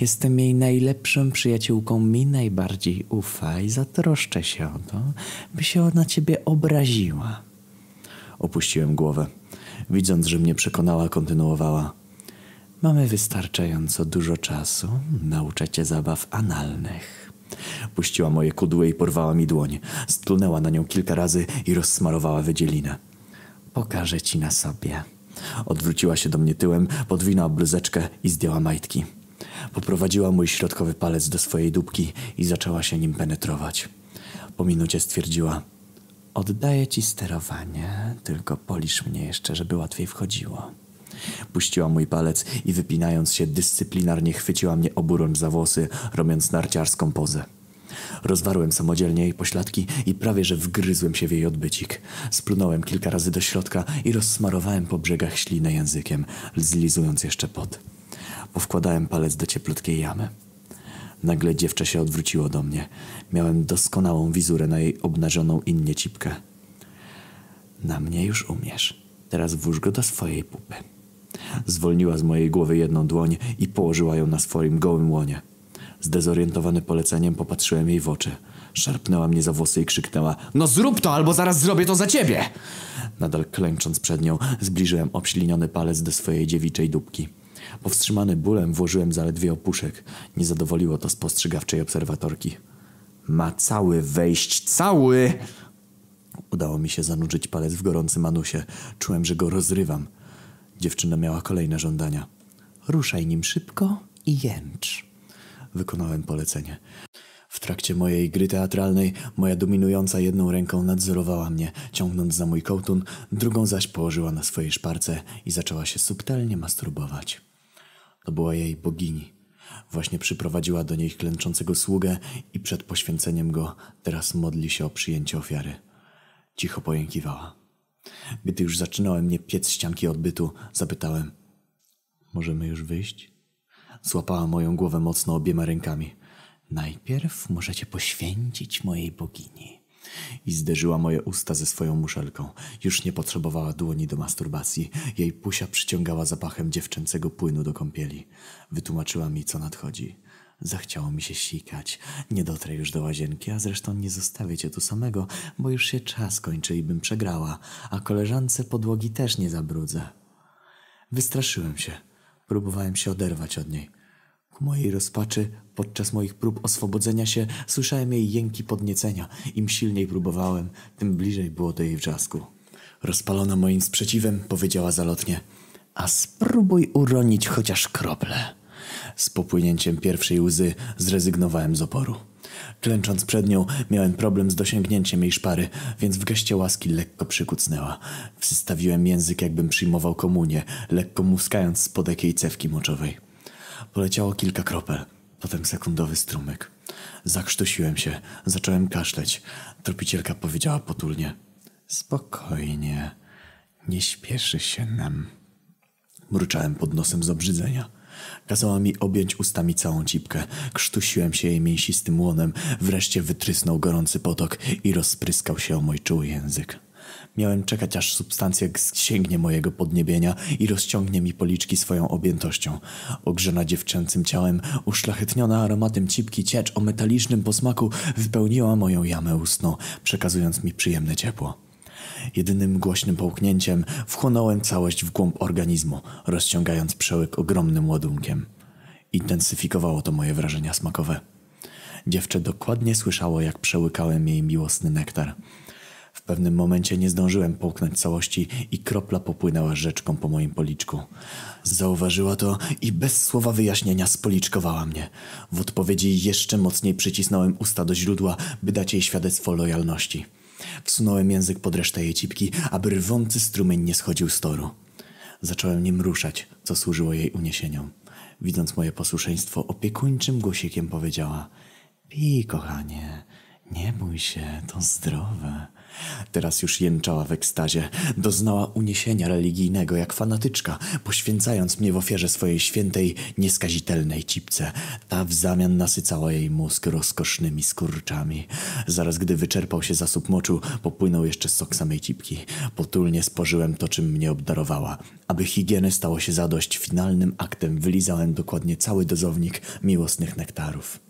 Jestem jej najlepszą przyjaciółką, mi najbardziej ufa i zatroszczę się o to, by się ona ciebie obraziła. Opuściłem głowę. Widząc, że mnie przekonała, kontynuowała. Mamy wystarczająco dużo czasu. Nauczę cię zabaw analnych. Puściła moje kudły i porwała mi dłoń. Splunęła na nią kilka razy i rozsmarowała wydzielinę. Pokażę ci na sobie. Odwróciła się do mnie tyłem, podwinęła bluzeczkę i zdjęła majtki. Poprowadziła mój środkowy palec do swojej dupki i zaczęła się nim penetrować. Po minucie stwierdziła – Oddaję ci sterowanie, tylko polisz mnie jeszcze, żeby łatwiej wchodziło. Puściła mój palec i wypinając się dyscyplinarnie chwyciła mnie oburącz za włosy, robiąc narciarską pozę. Rozwarłem samodzielnie jej pośladki i prawie że wgryzłem się w jej odbycik. Splunąłem kilka razy do środka i rozsmarowałem po brzegach ślinę językiem, zlizując jeszcze pot. Powkładałem palec do cieplutkiej jamy. Nagle dziewczę się odwróciło do mnie. Miałem doskonałą wizurę na jej obnażoną innie cipkę. Na mnie już umiesz. Teraz włóż go do swojej pupy. Zwolniła z mojej głowy jedną dłoń i położyła ją na swoim gołym łonie. Zdezorientowany poleceniem popatrzyłem jej w oczy. Szarpnęła mnie za włosy i krzyknęła No zrób to, albo zaraz zrobię to za ciebie! Nadal klęcząc przed nią, zbliżyłem obśliniony palec do swojej dziewiczej dupki. Powstrzymany bólem włożyłem zaledwie opuszek. Nie zadowoliło to spostrzegawczej obserwatorki. Ma cały wejść, cały! Udało mi się zanurzyć palec w gorącym manusie. Czułem, że go rozrywam. Dziewczyna miała kolejne żądania. Ruszaj nim szybko i jęcz. Wykonałem polecenie. W trakcie mojej gry teatralnej moja dominująca jedną ręką nadzorowała mnie, ciągnąc za mój kołtun, drugą zaś położyła na swojej szparce i zaczęła się subtelnie masturbować. To była jej bogini. Właśnie przyprowadziła do niej klęczącego sługę i przed poświęceniem go teraz modli się o przyjęcie ofiary. Cicho pojękiwała. Gdy już zaczynałem mnie piec ścianki odbytu, zapytałem: Możemy już wyjść? Złapała moją głowę mocno obiema rękami. Najpierw możecie poświęcić mojej bogini i zderzyła moje usta ze swoją muszelką. Już nie potrzebowała dłoni do masturbacji. Jej pusia przyciągała zapachem dziewczęcego płynu do kąpieli. Wytłumaczyła mi, co nadchodzi. Zachciało mi się sikać. Nie dotrę już do łazienki, a zresztą nie zostawię cię tu samego, bo już się czas kończy i bym przegrała, a koleżance podłogi też nie zabrudzę. Wystraszyłem się. Próbowałem się oderwać od niej. Ku mojej rozpaczy, podczas moich prób oswobodzenia się, słyszałem jej jęki podniecenia. Im silniej próbowałem, tym bliżej było do jej wrzasku. Rozpalona moim sprzeciwem, powiedziała zalotnie: A spróbuj uronić chociaż krople. Z popłynięciem pierwszej łzy zrezygnowałem z oporu. Klęcząc przed nią, miałem problem z dosięgnięciem jej szpary, więc w geście łaski lekko przykucnęła. Wstawiłem język, jakbym przyjmował komunię, lekko muskając spodek jej cewki moczowej. Poleciało kilka kropel, potem sekundowy strumyk. Zakrztusiłem się, zacząłem kaszleć. Tropicielka powiedziała potulnie. Spokojnie, nie śpieszy się nam. Mruczałem pod nosem z obrzydzenia. Kazała mi objąć ustami całą cipkę. Krztusiłem się jej mięsistym łonem. Wreszcie wytrysnął gorący potok i rozpryskał się o mój czuły język. Miałem czekać, aż substancja sięgnie mojego podniebienia i rozciągnie mi policzki swoją objętością. Ogrzena dziewczęcym ciałem, uszlachetniona aromatem cipki ciecz o metalicznym posmaku wypełniła moją jamę ustną, przekazując mi przyjemne ciepło. Jedynym głośnym połknięciem wchłonąłem całość w głąb organizmu, rozciągając przełyk ogromnym ładunkiem. Intensyfikowało to moje wrażenia smakowe. Dziewczę dokładnie słyszało, jak przełykałem jej miłosny nektar. W pewnym momencie nie zdążyłem połknąć całości i kropla popłynęła rzeczką po moim policzku. Zauważyła to i bez słowa wyjaśnienia spoliczkowała mnie. W odpowiedzi jeszcze mocniej przycisnąłem usta do źródła, by dać jej świadectwo lojalności. Wsunąłem język pod resztę jej cipki, aby rwący strumień nie schodził z toru. Zacząłem nim ruszać, co służyło jej uniesieniom. Widząc moje posłuszeństwo, opiekuńczym głosikiem powiedziała Pij, kochanie, nie bój się, to zdrowe. Teraz już jęczała w ekstazie. Doznała uniesienia religijnego jak fanatyczka, poświęcając mnie w ofierze swojej świętej, nieskazitelnej cipce. Ta w zamian nasycała jej mózg rozkosznymi skurczami. Zaraz gdy wyczerpał się zasób moczu, popłynął jeszcze sok samej cipki. Potulnie spożyłem to, czym mnie obdarowała. Aby higieny stało się zadość, finalnym aktem wylizałem dokładnie cały dozownik miłosnych nektarów.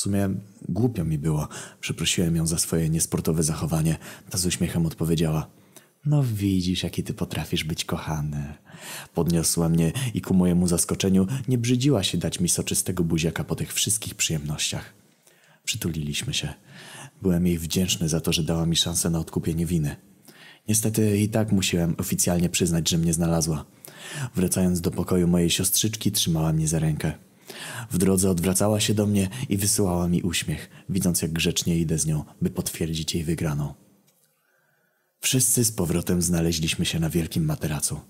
W sumie głupio mi było. Przeprosiłem ją za swoje niesportowe zachowanie. Ta z uśmiechem odpowiedziała. No widzisz, jaki ty potrafisz być kochany. Podniosła mnie i ku mojemu zaskoczeniu nie brzydziła się dać mi soczystego buziaka po tych wszystkich przyjemnościach. Przytuliliśmy się. Byłem jej wdzięczny za to, że dała mi szansę na odkupienie winy. Niestety i tak musiałem oficjalnie przyznać, że mnie znalazła. Wracając do pokoju mojej siostrzyczki, trzymała mnie za rękę. W drodze odwracała się do mnie i wysyłała mi uśmiech, widząc jak grzecznie idę z nią, by potwierdzić jej wygraną. Wszyscy z powrotem znaleźliśmy się na wielkim materacu.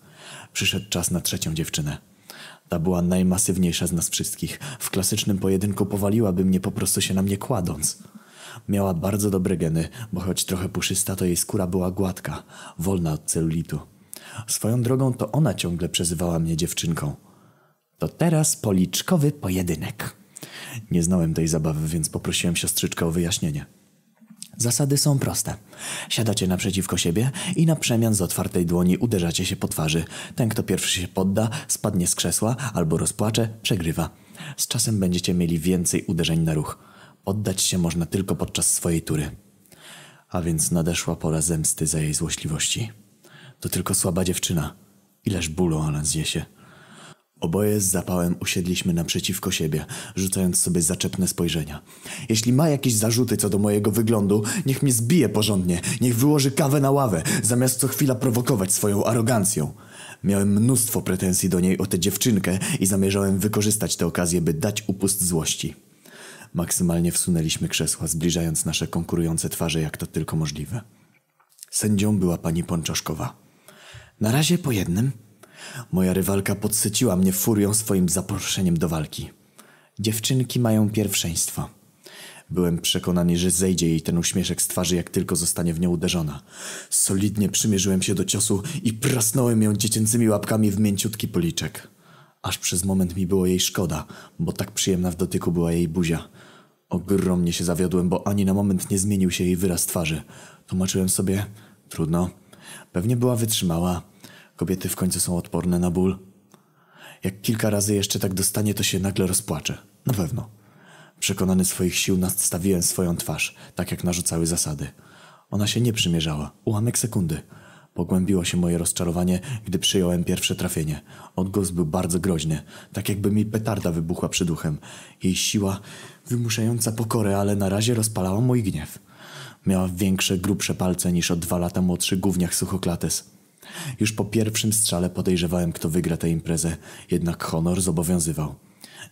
Przyszedł czas na trzecią dziewczynę. Ta była najmasywniejsza z nas wszystkich. W klasycznym pojedynku powaliłaby mnie po prostu się na mnie kładąc. Miała bardzo dobre geny, bo choć trochę puszysta, to jej skóra była gładka, wolna od celulitu. Swoją drogą to ona ciągle przezywała mnie dziewczynką – to teraz policzkowy pojedynek. Nie znałem tej zabawy, więc poprosiłem siostrzyczkę o wyjaśnienie. Zasady są proste. Siadacie naprzeciwko siebie i na przemian z otwartej dłoni uderzacie się po twarzy. Ten, kto pierwszy się podda, spadnie z krzesła albo rozpłacze, przegrywa. Z czasem będziecie mieli więcej uderzeń na ruch. Oddać się można tylko podczas swojej tury. A więc nadeszła pora zemsty za jej złośliwości. To tylko słaba dziewczyna. Ileż bólu ona zje się. Oboje z zapałem usiedliśmy naprzeciwko siebie, rzucając sobie zaczepne spojrzenia. Jeśli ma jakieś zarzuty co do mojego wyglądu, niech mnie zbije porządnie, niech wyłoży kawę na ławę, zamiast co chwila prowokować swoją arogancją. Miałem mnóstwo pretensji do niej o tę dziewczynkę i zamierzałem wykorzystać tę okazję, by dać upust złości. Maksymalnie wsunęliśmy krzesła, zbliżając nasze konkurujące twarze jak to tylko możliwe. Sędzią była pani Pączoszkowa. Na razie po jednym, Moja rywalka podsyciła mnie furią swoim zaproszeniem do walki. Dziewczynki mają pierwszeństwo. Byłem przekonany, że zejdzie jej ten uśmieszek z twarzy, jak tylko zostanie w nią uderzona. Solidnie przymierzyłem się do ciosu i prasnąłem ją dziecięcymi łapkami w mięciutki policzek. Aż przez moment mi było jej szkoda, bo tak przyjemna w dotyku była jej buzia. Ogromnie się zawiodłem, bo ani na moment nie zmienił się jej wyraz twarzy. Tłumaczyłem sobie, trudno. Pewnie była wytrzymała, Kobiety w końcu są odporne na ból. Jak kilka razy jeszcze tak dostanie, to się nagle rozpłacze. Na pewno. Przekonany swoich sił nastawiłem swoją twarz, tak jak narzucały zasady. Ona się nie przymierzała. Ułamek sekundy. Pogłębiło się moje rozczarowanie, gdy przyjąłem pierwsze trafienie. Odgłos był bardzo groźny, tak jakby mi petarda wybuchła przed uchem. Jej siła wymuszająca pokorę, ale na razie rozpalała mój gniew. Miała większe, grubsze palce niż o dwa lata młodszy gówniach suchoklates. Już po pierwszym strzale podejrzewałem, kto wygra tę imprezę, jednak honor zobowiązywał.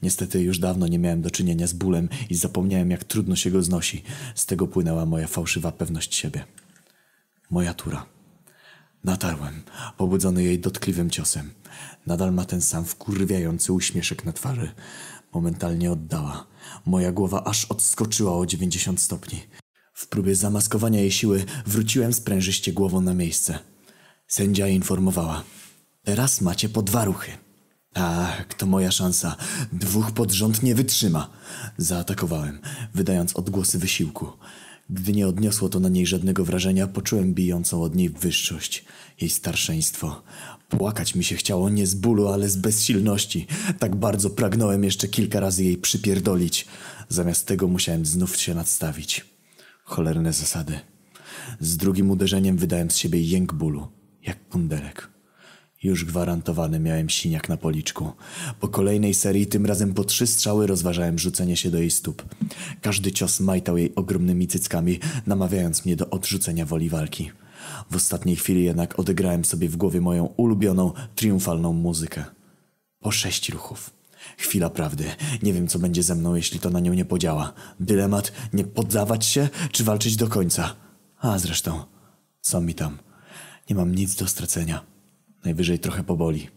Niestety już dawno nie miałem do czynienia z bólem i zapomniałem, jak trudno się go znosi. Z tego płynęła moja fałszywa pewność siebie. Moja tura. Natarłem, pobudzony jej dotkliwym ciosem. Nadal ma ten sam wkurwiający uśmieszek na twarzy. Momentalnie oddała. Moja głowa aż odskoczyła o 90 stopni. W próbie zamaskowania jej siły wróciłem sprężyście głową na miejsce. Sędzia informowała. Teraz macie po dwa ruchy. Tak, to moja szansa. Dwóch pod rząd nie wytrzyma. Zaatakowałem, wydając odgłosy wysiłku. Gdy nie odniosło to na niej żadnego wrażenia, poczułem bijącą od niej wyższość, jej starszeństwo. Płakać mi się chciało nie z bólu, ale z bezsilności. Tak bardzo pragnąłem jeszcze kilka razy jej przypierdolić. Zamiast tego musiałem znów się nadstawić. Cholerne zasady. Z drugim uderzeniem wydałem z siebie jęk bólu jak kundelek. Już gwarantowany miałem siniak na policzku. Po kolejnej serii, tym razem po trzy strzały, rozważałem rzucenie się do jej stóp. Każdy cios majtał jej ogromnymi cyckami, namawiając mnie do odrzucenia woli walki. W ostatniej chwili jednak odegrałem sobie w głowie moją ulubioną, triumfalną muzykę. Po sześć ruchów. Chwila prawdy. Nie wiem, co będzie ze mną, jeśli to na nią nie podziała. Dylemat, nie poddawać się, czy walczyć do końca. A zresztą, co mi tam? Nie mam nic do stracenia. Najwyżej trochę poboli.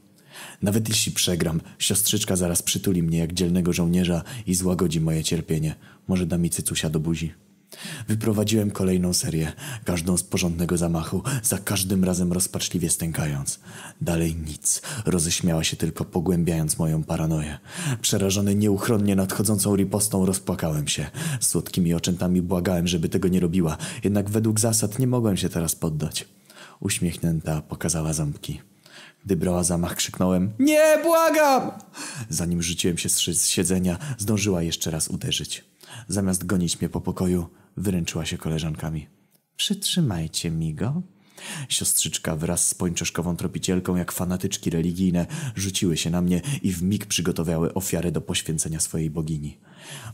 Nawet jeśli przegram, siostrzyczka zaraz przytuli mnie jak dzielnego żołnierza i złagodzi moje cierpienie. Może da mi cycusia do buzi. Wyprowadziłem kolejną serię, każdą z porządnego zamachu, za każdym razem rozpaczliwie stękając. Dalej nic, roześmiała się tylko pogłębiając moją paranoję. Przerażony nieuchronnie nadchodzącą ripostą rozpłakałem się. Słodkimi oczętami błagałem, żeby tego nie robiła, jednak według zasad nie mogłem się teraz poddać. Uśmiechnięta pokazała ząbki. Gdy brała zamach, krzyknąłem Nie, błagam! Zanim rzuciłem się z siedzenia, zdążyła jeszcze raz uderzyć. Zamiast gonić mnie po pokoju, wyręczyła się koleżankami. Przytrzymajcie mi go. Siostrzyczka wraz z pończeszkową tropicielką, jak fanatyczki religijne, rzuciły się na mnie i w mig przygotowały ofiarę do poświęcenia swojej bogini.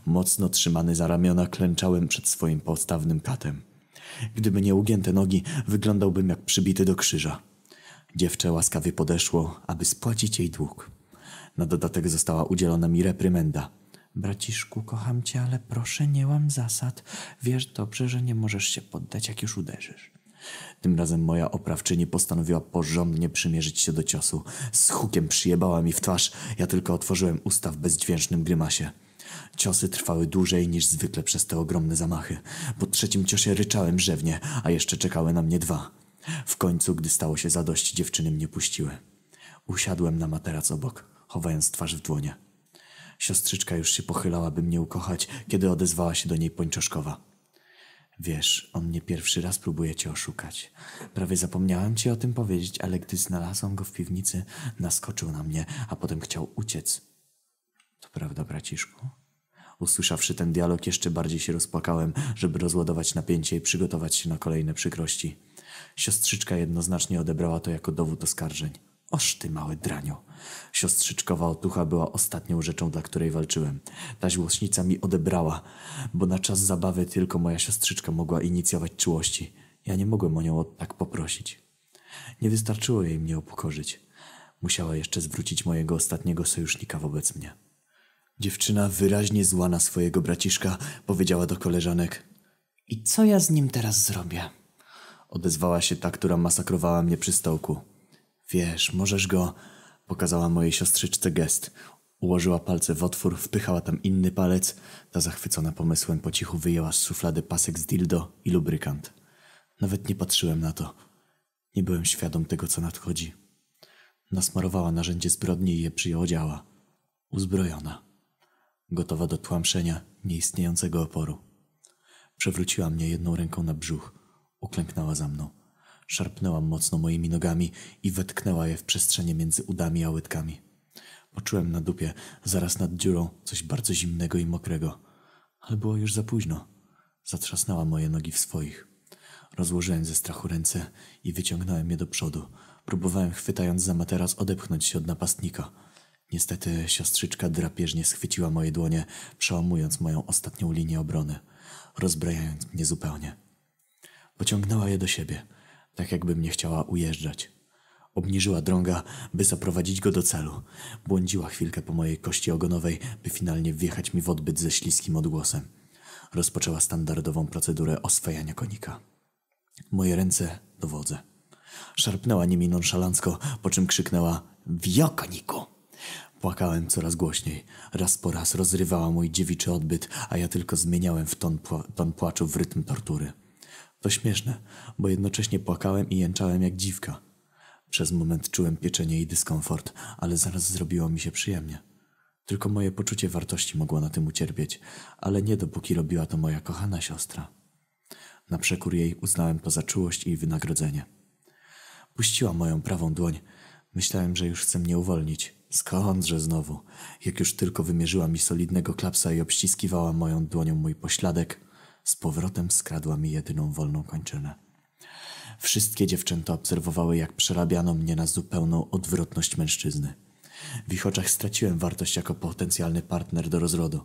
Mocno trzymany za ramiona, klęczałem przed swoim postawnym katem. Gdyby nie ugięte nogi, wyglądałbym jak przybity do krzyża. Dziewczę łaskawie podeszło, aby spłacić jej dług. Na dodatek została udzielona mi reprymenda. Braciszku, kocham cię, ale proszę nie łam zasad. Wiesz dobrze, że nie możesz się poddać, jak już uderzysz. Tym razem moja oprawczyni postanowiła porządnie przymierzyć się do ciosu. Z hukiem przyjebała mi w twarz, ja tylko otworzyłem usta w bezdźwięcznym grymasie. Ciosy trwały dłużej niż zwykle przez te ogromne zamachy. Po trzecim ciosie ryczałem rzewnie, a jeszcze czekały na mnie dwa. W końcu, gdy stało się zadość, dziewczyny mnie puściły. Usiadłem na materac obok, chowając twarz w dłonie. Siostrzyczka już się pochylała, by mnie ukochać, kiedy odezwała się do niej pończoszkowa. Wiesz, on nie pierwszy raz próbuje cię oszukać. Prawie zapomniałem ci o tym powiedzieć, ale gdy znalazłam go w piwnicy, naskoczył na mnie, a potem chciał uciec. To prawda, braciszku? Usłyszawszy ten dialog, jeszcze bardziej się rozpłakałem, żeby rozładować napięcie i przygotować się na kolejne przykrości. Siostrzyczka jednoznacznie odebrała to jako dowód oskarżeń. Oż ty, małe dranio. Siostrzyczkowa otucha była ostatnią rzeczą, dla której walczyłem. Ta złośnica mi odebrała, bo na czas zabawy tylko moja siostrzyczka mogła inicjować czułości. Ja nie mogłem o nią tak poprosić. Nie wystarczyło jej mnie upokorzyć. Musiała jeszcze zwrócić mojego ostatniego sojusznika wobec mnie. Dziewczyna, wyraźnie zła na swojego braciszka, powiedziała do koleżanek: I co ja z nim teraz zrobię? Odezwała się ta, która masakrowała mnie przy stołku. Wiesz, możesz go. Pokazała mojej siostrzyczce gest. Ułożyła palce w otwór, wpychała tam inny palec. Ta zachwycona pomysłem po cichu wyjęła z szuflady pasek z dildo i lubrykant. Nawet nie patrzyłem na to. Nie byłem świadom tego, co nadchodzi. Nasmarowała narzędzie zbrodni i je przyodziała. Uzbrojona. Gotowa do tłamszenia nieistniejącego oporu. Przewróciła mnie jedną ręką na brzuch. Uklęknęła za mną. Szarpnęła mocno moimi nogami i wetknęła je w przestrzenie między udami a łydkami. Poczułem na dupie, zaraz nad dziurą, coś bardzo zimnego i mokrego. Ale było już za późno. Zatrzasnęła moje nogi w swoich. Rozłożyłem ze strachu ręce i wyciągnąłem je do przodu. Próbowałem, chwytając za materac, odepchnąć się od napastnika. Niestety siostrzyczka drapieżnie schwyciła moje dłonie, przełamując moją ostatnią linię obrony, rozbrajając mnie zupełnie. Pociągnęła je do siebie, tak jakby mnie chciała ujeżdżać. Obniżyła drąga, by zaprowadzić go do celu. Błądziła chwilkę po mojej kości ogonowej, by finalnie wjechać mi w odbyt ze śliskim odgłosem. Rozpoczęła standardową procedurę oswajania konika. Moje ręce dowodze. Szarpnęła nimi nonszalancko, po czym krzyknęła Wio, koniku! Płakałem coraz głośniej. Raz po raz rozrywała mój dziewiczy odbyt, a ja tylko zmieniałem w ton, pła- ton płaczu w rytm tortury. To śmieszne, bo jednocześnie płakałem i jęczałem jak dziwka. Przez moment czułem pieczenie i dyskomfort, ale zaraz zrobiło mi się przyjemnie. Tylko moje poczucie wartości mogło na tym ucierpieć, ale nie dopóki robiła to moja kochana siostra. Na przekór jej uznałem to za czułość i wynagrodzenie. Puściła moją prawą dłoń. Myślałem, że już chce mnie uwolnić. Skądże znowu? Jak już tylko wymierzyła mi solidnego klapsa i obściskiwała moją dłonią mój pośladek, z powrotem skradła mi jedyną wolną kończynę. Wszystkie dziewczęta obserwowały, jak przerabiano mnie na zupełną odwrotność mężczyzny. W ich oczach straciłem wartość jako potencjalny partner do rozrodu.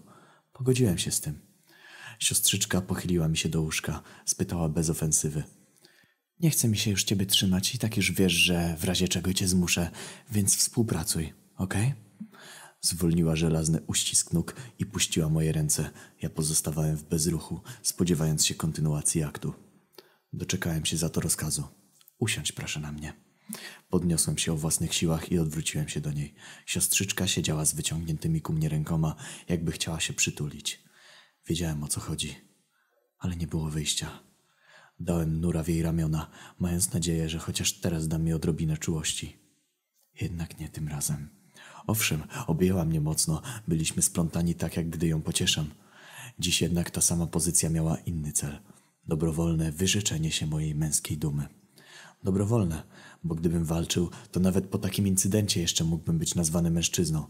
Pogodziłem się z tym. Siostrzyczka pochyliła mi się do łóżka, spytała bez ofensywy. Nie chce mi się już ciebie trzymać i tak już wiesz, że w razie czego cię zmuszę, więc współpracuj, Okay? Zwolniła żelazny uścisk nóg i puściła moje ręce. Ja pozostawałem w bezruchu, spodziewając się kontynuacji aktu. Doczekałem się za to rozkazu. Usiądź proszę na mnie. Podniosłem się o własnych siłach i odwróciłem się do niej. Siostrzyczka siedziała z wyciągniętymi ku mnie rękoma, jakby chciała się przytulić. Wiedziałem o co chodzi, ale nie było wyjścia. Dałem nura w jej ramiona, mając nadzieję, że chociaż teraz da mi odrobinę czułości. Jednak nie tym razem. Owszem, objęła mnie mocno, byliśmy splątani tak, jak gdy ją pocieszam. Dziś jednak ta sama pozycja miała inny cel. Dobrowolne wyrzeczenie się mojej męskiej dumy. Dobrowolne, bo gdybym walczył, to nawet po takim incydencie jeszcze mógłbym być nazwany mężczyzną.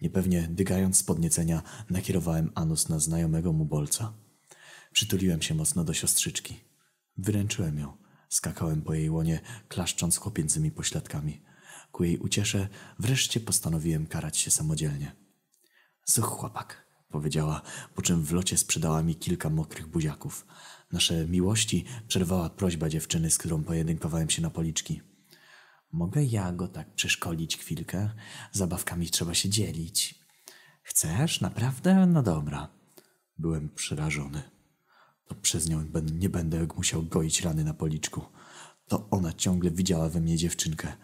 Niepewnie dygając z podniecenia, nakierowałem anus na znajomego mu bolca. Przytuliłem się mocno do siostrzyczki. Wyręczyłem ją. Skakałem po jej łonie, klaszcząc chłopięcymi pośladkami. Ku jej uciesze wreszcie postanowiłem karać się samodzielnie. Zuch chłopak, powiedziała, po czym w locie sprzedała mi kilka mokrych buziaków. Nasze miłości przerwała prośba dziewczyny, z którą pojedynkowałem się na policzki. Mogę ja go tak przeszkolić chwilkę? Zabawkami trzeba się dzielić. Chcesz? Naprawdę? No dobra. Byłem przerażony. To przez nią nie będę musiał goić rany na policzku. To ona ciągle widziała we mnie dziewczynkę.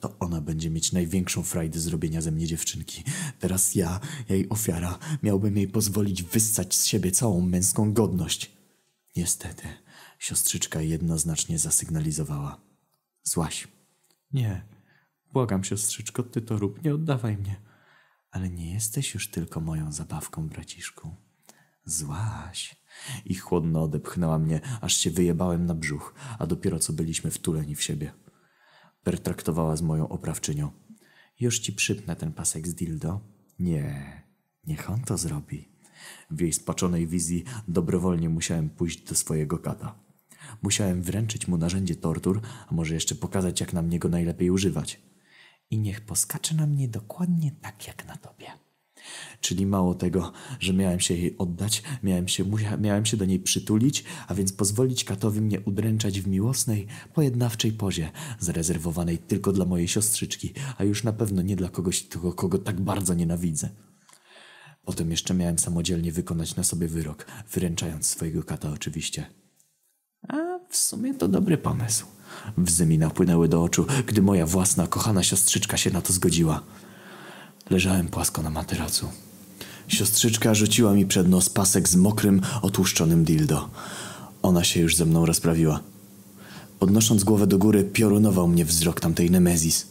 To ona będzie mieć największą frajdę zrobienia ze mnie dziewczynki. Teraz ja, jej ofiara, miałbym jej pozwolić wyssać z siebie całą męską godność. Niestety, siostrzyczka jednoznacznie zasygnalizowała. Złaś. Nie, błagam, siostrzyczko, ty to rób, nie oddawaj mnie. Ale nie jesteś już tylko moją zabawką, braciszku. Złaś. I chłodno odepchnęła mnie, aż się wyjebałem na brzuch, a dopiero co byliśmy wtuleni w siebie. Pertraktowała z moją oprawczynią. Już ci przypnę ten pasek z dildo? Nie, niech on to zrobi. W jej spaczonej wizji dobrowolnie musiałem pójść do swojego kata. Musiałem wręczyć mu narzędzie tortur, a może jeszcze pokazać, jak na mnie go najlepiej używać. I niech poskacze na mnie dokładnie tak, jak na tobie. Czyli mało tego, że miałem się jej oddać, miałem się, miałem się do niej przytulić, a więc pozwolić katowi mnie udręczać w miłosnej, pojednawczej pozie, zarezerwowanej tylko dla mojej siostrzyczki, a już na pewno nie dla kogoś, kogo tak bardzo nienawidzę. Potem jeszcze miałem samodzielnie wykonać na sobie wyrok, wyręczając swojego kata oczywiście. A w sumie to dobry pomysł. Wzy mi napłynęły do oczu, gdy moja własna, kochana siostrzyczka się na to zgodziła. Leżałem płasko na materacu. Siostrzyczka rzuciła mi przed nos pasek z mokrym, otłuszczonym dildo. Ona się już ze mną rozprawiła. Podnosząc głowę do góry, piorunował mnie wzrok tamtej Nemezis.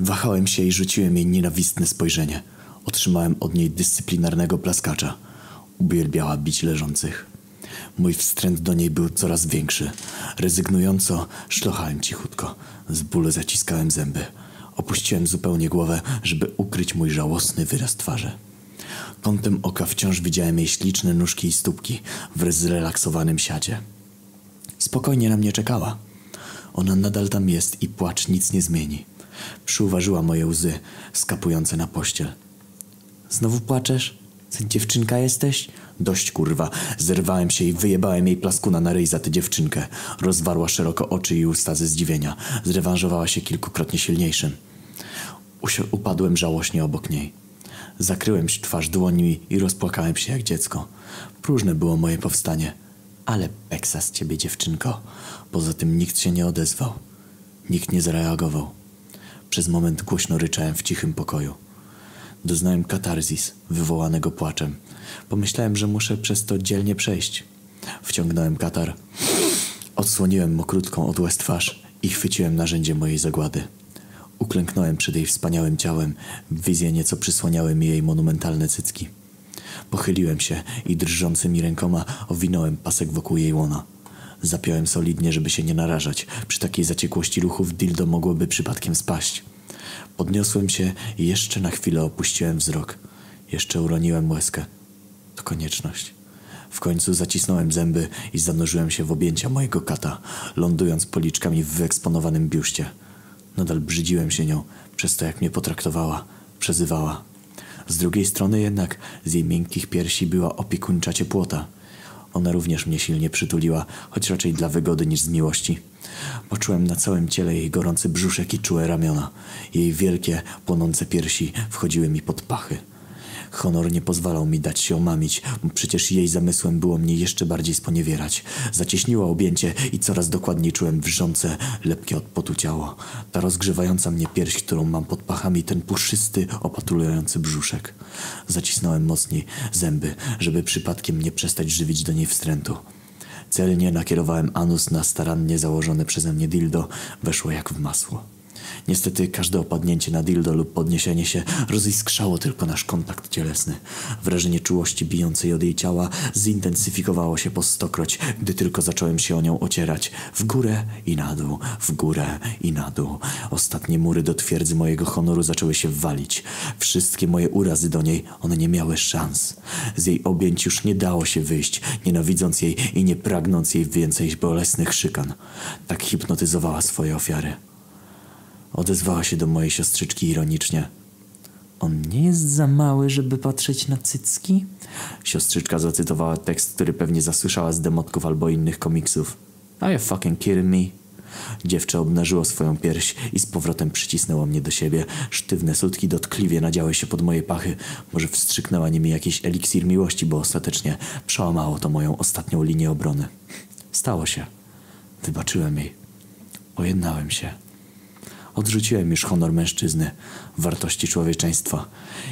Wahałem się i rzuciłem jej nienawistne spojrzenie. Otrzymałem od niej dyscyplinarnego plaskacza. Uwielbiała bić leżących. Mój wstręt do niej był coraz większy. Rezygnująco szlochałem cichutko. Z bólu zaciskałem zęby. Opuściłem zupełnie głowę, żeby ukryć mój żałosny wyraz twarzy. Kątem oka wciąż widziałem jej śliczne nóżki i stópki w zrelaksowanym siadzie. Spokojnie na mnie czekała. Ona nadal tam jest i płacz nic nie zmieni. Przyuważyła moje łzy skapujące na pościel. Znowu płaczesz? Dziewczynka jesteś? Dość kurwa. Zerwałem się i wyjebałem jej plaskuna na ryj za tę dziewczynkę. Rozwarła szeroko oczy i usta ze zdziwienia. Zrewanżowała się kilkukrotnie silniejszym. Upadłem żałośnie obok niej. Zakryłem twarz dłońmi i rozpłakałem się jak dziecko. Próżne było moje powstanie. Ale peksa z ciebie, dziewczynko. Poza tym nikt się nie odezwał. Nikt nie zareagował. Przez moment głośno ryczałem w cichym pokoju. Doznałem katarzis, wywołanego płaczem. Pomyślałem, że muszę przez to dzielnie przejść. Wciągnąłem katar. Odsłoniłem mokrutką od łez twarz i chwyciłem narzędzie mojej zagłady. Uklęknąłem przed jej wspaniałym ciałem, wizje nieco przysłaniały mi jej monumentalne cycki. Pochyliłem się i drżącymi rękoma owinąłem pasek wokół jej łona. Zapiąłem solidnie, żeby się nie narażać. Przy takiej zaciekłości ruchów dildo mogłoby przypadkiem spaść. Podniosłem się i jeszcze na chwilę opuściłem wzrok. Jeszcze uroniłem łezkę. To konieczność. W końcu zacisnąłem zęby i zanurzyłem się w objęcia mojego kata, lądując policzkami w wyeksponowanym biuście. Nadal brzydziłem się nią przez to, jak mnie potraktowała, przezywała. Z drugiej strony jednak z jej miękkich piersi była opiekuńcza ciepłota. Ona również mnie silnie przytuliła, choć raczej dla wygody niż z miłości. Poczułem na całym ciele jej gorący brzuszek i czułe ramiona. Jej wielkie, płonące piersi wchodziły mi pod pachy. Honor nie pozwalał mi dać się omamić, przecież jej zamysłem było mnie jeszcze bardziej sponiewierać. Zacieśniła objęcie i coraz dokładniej czułem wrzące, lepkie od potu ciało. Ta rozgrzewająca mnie pierś, którą mam pod pachami, ten puszysty, opatulujący brzuszek. Zacisnąłem mocniej zęby, żeby przypadkiem nie przestać żywić do niej wstrętu. Celnie nakierowałem anus na starannie założone przeze mnie dildo. Weszło jak w masło. Niestety każde opadnięcie na dildo lub podniesienie się roziskrzało tylko nasz kontakt cielesny. Wrażenie czułości bijącej od jej ciała zintensyfikowało się po stokroć, gdy tylko zacząłem się o nią ocierać. W górę i na dół, w górę i na dół. Ostatnie mury do twierdzy mojego honoru zaczęły się walić. Wszystkie moje urazy do niej, one nie miały szans. Z jej objęć już nie dało się wyjść, nienawidząc jej i nie pragnąc jej więcej bolesnych szykan. Tak hipnotyzowała swoje ofiary. Odezwała się do mojej siostrzyczki ironicznie. On nie jest za mały, żeby patrzeć na cycki? Siostrzyczka zacytowała tekst, który pewnie zasłyszała z demotków albo innych komiksów. Are you fucking kidding me? Dziewczę obnażyło swoją pierś i z powrotem przycisnęło mnie do siebie. Sztywne sutki dotkliwie nadziały się pod moje pachy. Może wstrzyknęła nimi jakiś eliksir miłości, bo ostatecznie przełamało to moją ostatnią linię obrony. Stało się. Wybaczyłem jej. Pojednałem się. Odrzuciłem już honor mężczyzny, wartości człowieczeństwa.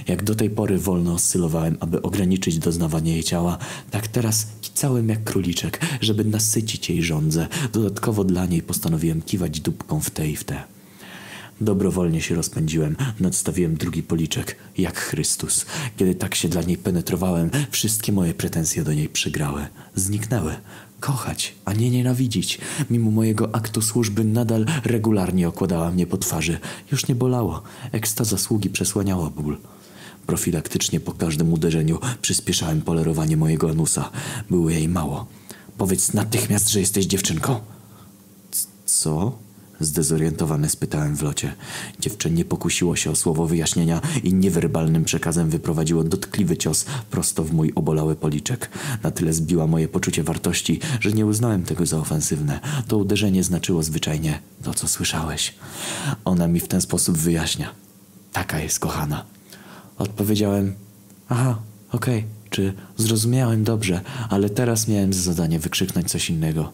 Jak do tej pory wolno oscylowałem, aby ograniczyć doznawanie jej ciała, tak teraz kicałem jak króliczek, żeby nasycić jej żądzę. Dodatkowo dla niej postanowiłem kiwać dupką w te i w te. Dobrowolnie się rozpędziłem, nadstawiłem drugi policzek, jak Chrystus. Kiedy tak się dla niej penetrowałem, wszystkie moje pretensje do niej przygrały. Zniknęły. Kochać, a nie nienawidzić. Mimo mojego aktu służby nadal regularnie okładała mnie po twarzy. Już nie bolało. Ekstaza sługi przesłaniała ból. Profilaktycznie po każdym uderzeniu przyspieszałem polerowanie mojego anusa. Było jej mało. Powiedz natychmiast, że jesteś dziewczynką. C- co? Zdezorientowany spytałem w locie. Dziewczę pokusiło się o słowo wyjaśnienia i niewerbalnym przekazem wyprowadziło dotkliwy cios prosto w mój obolały policzek. Na tyle zbiła moje poczucie wartości, że nie uznałem tego za ofensywne. To uderzenie znaczyło zwyczajnie to, co słyszałeś. Ona mi w ten sposób wyjaśnia. Taka jest kochana. Odpowiedziałem, aha, okej, czy zrozumiałem dobrze, ale teraz miałem za zadanie wykrzyknąć coś innego.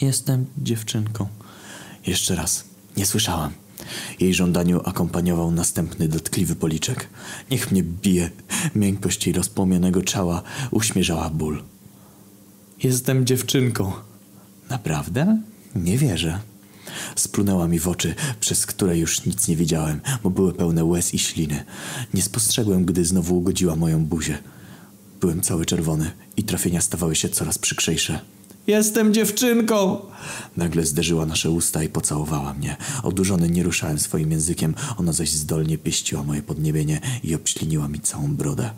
Jestem dziewczynką. Jeszcze raz. Nie słyszałam. Jej żądaniu akompaniował następny dotkliwy policzek. Niech mnie bije. Miękkość jej rozpłomionego ciała uśmierzała ból. Jestem dziewczynką. Naprawdę? Nie wierzę. Splunęła mi w oczy, przez które już nic nie widziałem, bo były pełne łez i śliny. Nie spostrzegłem, gdy znowu ugodziła moją buzię. Byłem cały czerwony i trafienia stawały się coraz przykrzejsze. Jestem dziewczynką! Nagle zderzyła nasze usta i pocałowała mnie. Odurzony nie ruszałem swoim językiem, ona zaś zdolnie pieściła moje podniebienie i obśliniła mi całą brodę.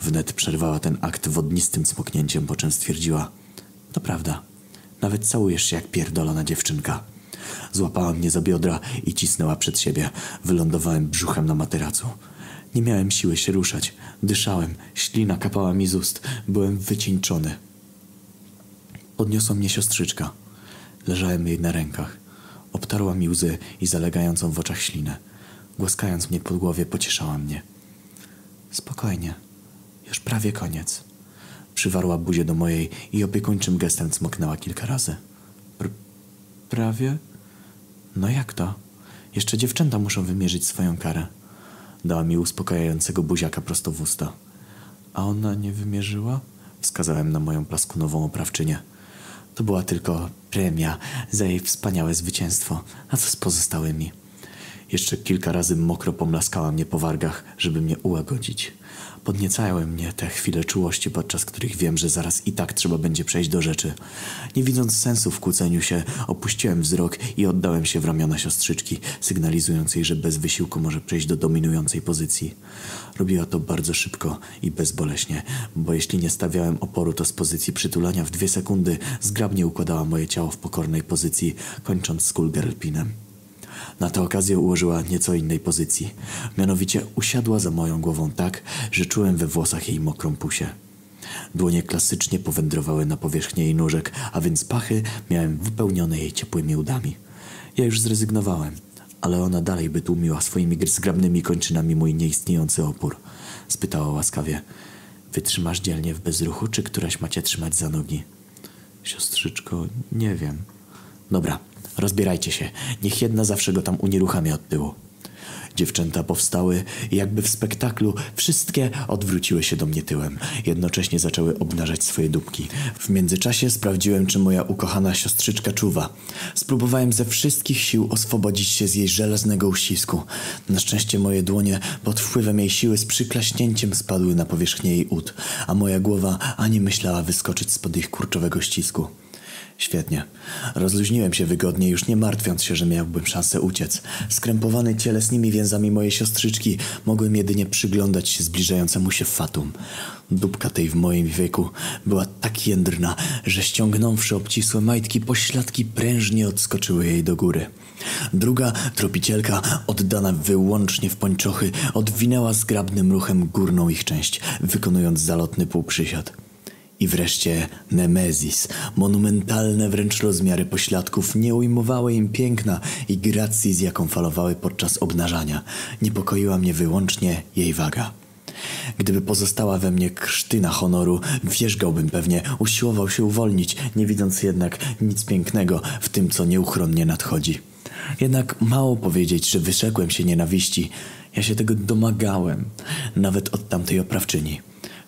Wnet przerwała ten akt wodnistym cmoknięciem, po czym stwierdziła To prawda, nawet całujesz się jak pierdolona dziewczynka. Złapała mnie za biodra i cisnęła przed siebie. Wylądowałem brzuchem na materacu. Nie miałem siły się ruszać. Dyszałem, ślina kapała mi z ust. Byłem wycieńczony. Podniosła mnie siostrzyczka. Leżałem jej na rękach. Obtarła mi łzy i zalegającą w oczach ślinę. Głaskając mnie po głowie, pocieszała mnie. Spokojnie. Już prawie koniec. Przywarła buzię do mojej i opiekuńczym gestem cmoknęła kilka razy. Pr prawie? No jak to? Jeszcze dziewczęta muszą wymierzyć swoją karę. Dała mi uspokajającego buziaka prosto w usta. A ona nie wymierzyła? Wskazałem na moją plaskunową oprawczynię. To była tylko premia za jej wspaniałe zwycięstwo. A co z pozostałymi? Jeszcze kilka razy mokro pomlaskała mnie po wargach, żeby mnie ułagodzić. Podniecały mnie te chwile czułości, podczas których wiem, że zaraz i tak trzeba będzie przejść do rzeczy. Nie widząc sensu w kłóceniu się, opuściłem wzrok i oddałem się w ramiona siostrzyczki, sygnalizując jej, że bez wysiłku może przejść do dominującej pozycji. Robiła to bardzo szybko i bezboleśnie, bo jeśli nie stawiałem oporu, to z pozycji przytulania w dwie sekundy zgrabnie układała moje ciało w pokornej pozycji, kończąc schoolgirl pinem. Na tę okazję ułożyła nieco innej pozycji. Mianowicie usiadła za moją głową tak, że czułem we włosach jej mokrą pusię. Dłonie klasycznie powędrowały na powierzchnię jej nóżek, a więc pachy miałem wypełnione jej ciepłymi udami. Ja już zrezygnowałem, ale ona dalej by tłumiła swoimi zgrabnymi kończynami mój nieistniejący opór. Spytała łaskawie. Wytrzymasz dzielnie w bezruchu, czy któraś macie trzymać za nogi? Siostrzyczko, nie wiem. Dobra, Rozbierajcie się, niech jedna zawsze go tam unieruchamia od tyłu. Dziewczęta powstały i jakby w spektaklu wszystkie odwróciły się do mnie tyłem. Jednocześnie zaczęły obnażać swoje dupki. W międzyczasie sprawdziłem, czy moja ukochana siostrzyczka czuwa. Spróbowałem ze wszystkich sił oswobodzić się z jej żelaznego uścisku. Na szczęście moje dłonie pod wpływem jej siły z przyklaśnięciem spadły na powierzchnię jej ud, a moja głowa ani myślała wyskoczyć spod ich kurczowego ścisku. Świetnie. Rozluźniłem się wygodnie, już nie martwiąc się, że miałbym szansę uciec. Skrępowany cielesnymi więzami mojej siostrzyczki mogłem jedynie przyglądać się zbliżającemu się fatum. Dubka tej w moim wieku była tak jędrna, że ściągnąwszy obcisłe majtki, pośladki prężnie odskoczyły jej do góry. Druga tropicielka, oddana wyłącznie w pończochy, odwinęła zgrabnym ruchem górną ich część, wykonując zalotny półprzysiad. I wreszcie Nemezis, monumentalne wręcz rozmiary pośladków nie ujmowały im piękna i gracji, z jaką falowały podczas obnażania. Niepokoiła mnie wyłącznie jej waga. Gdyby pozostała we mnie krztyna honoru, wierzgałbym pewnie, usiłował się uwolnić, nie widząc jednak nic pięknego w tym, co nieuchronnie nadchodzi. Jednak mało powiedzieć, że wyszekłem się nienawiści. Ja się tego domagałem, nawet od tamtej oprawczyni.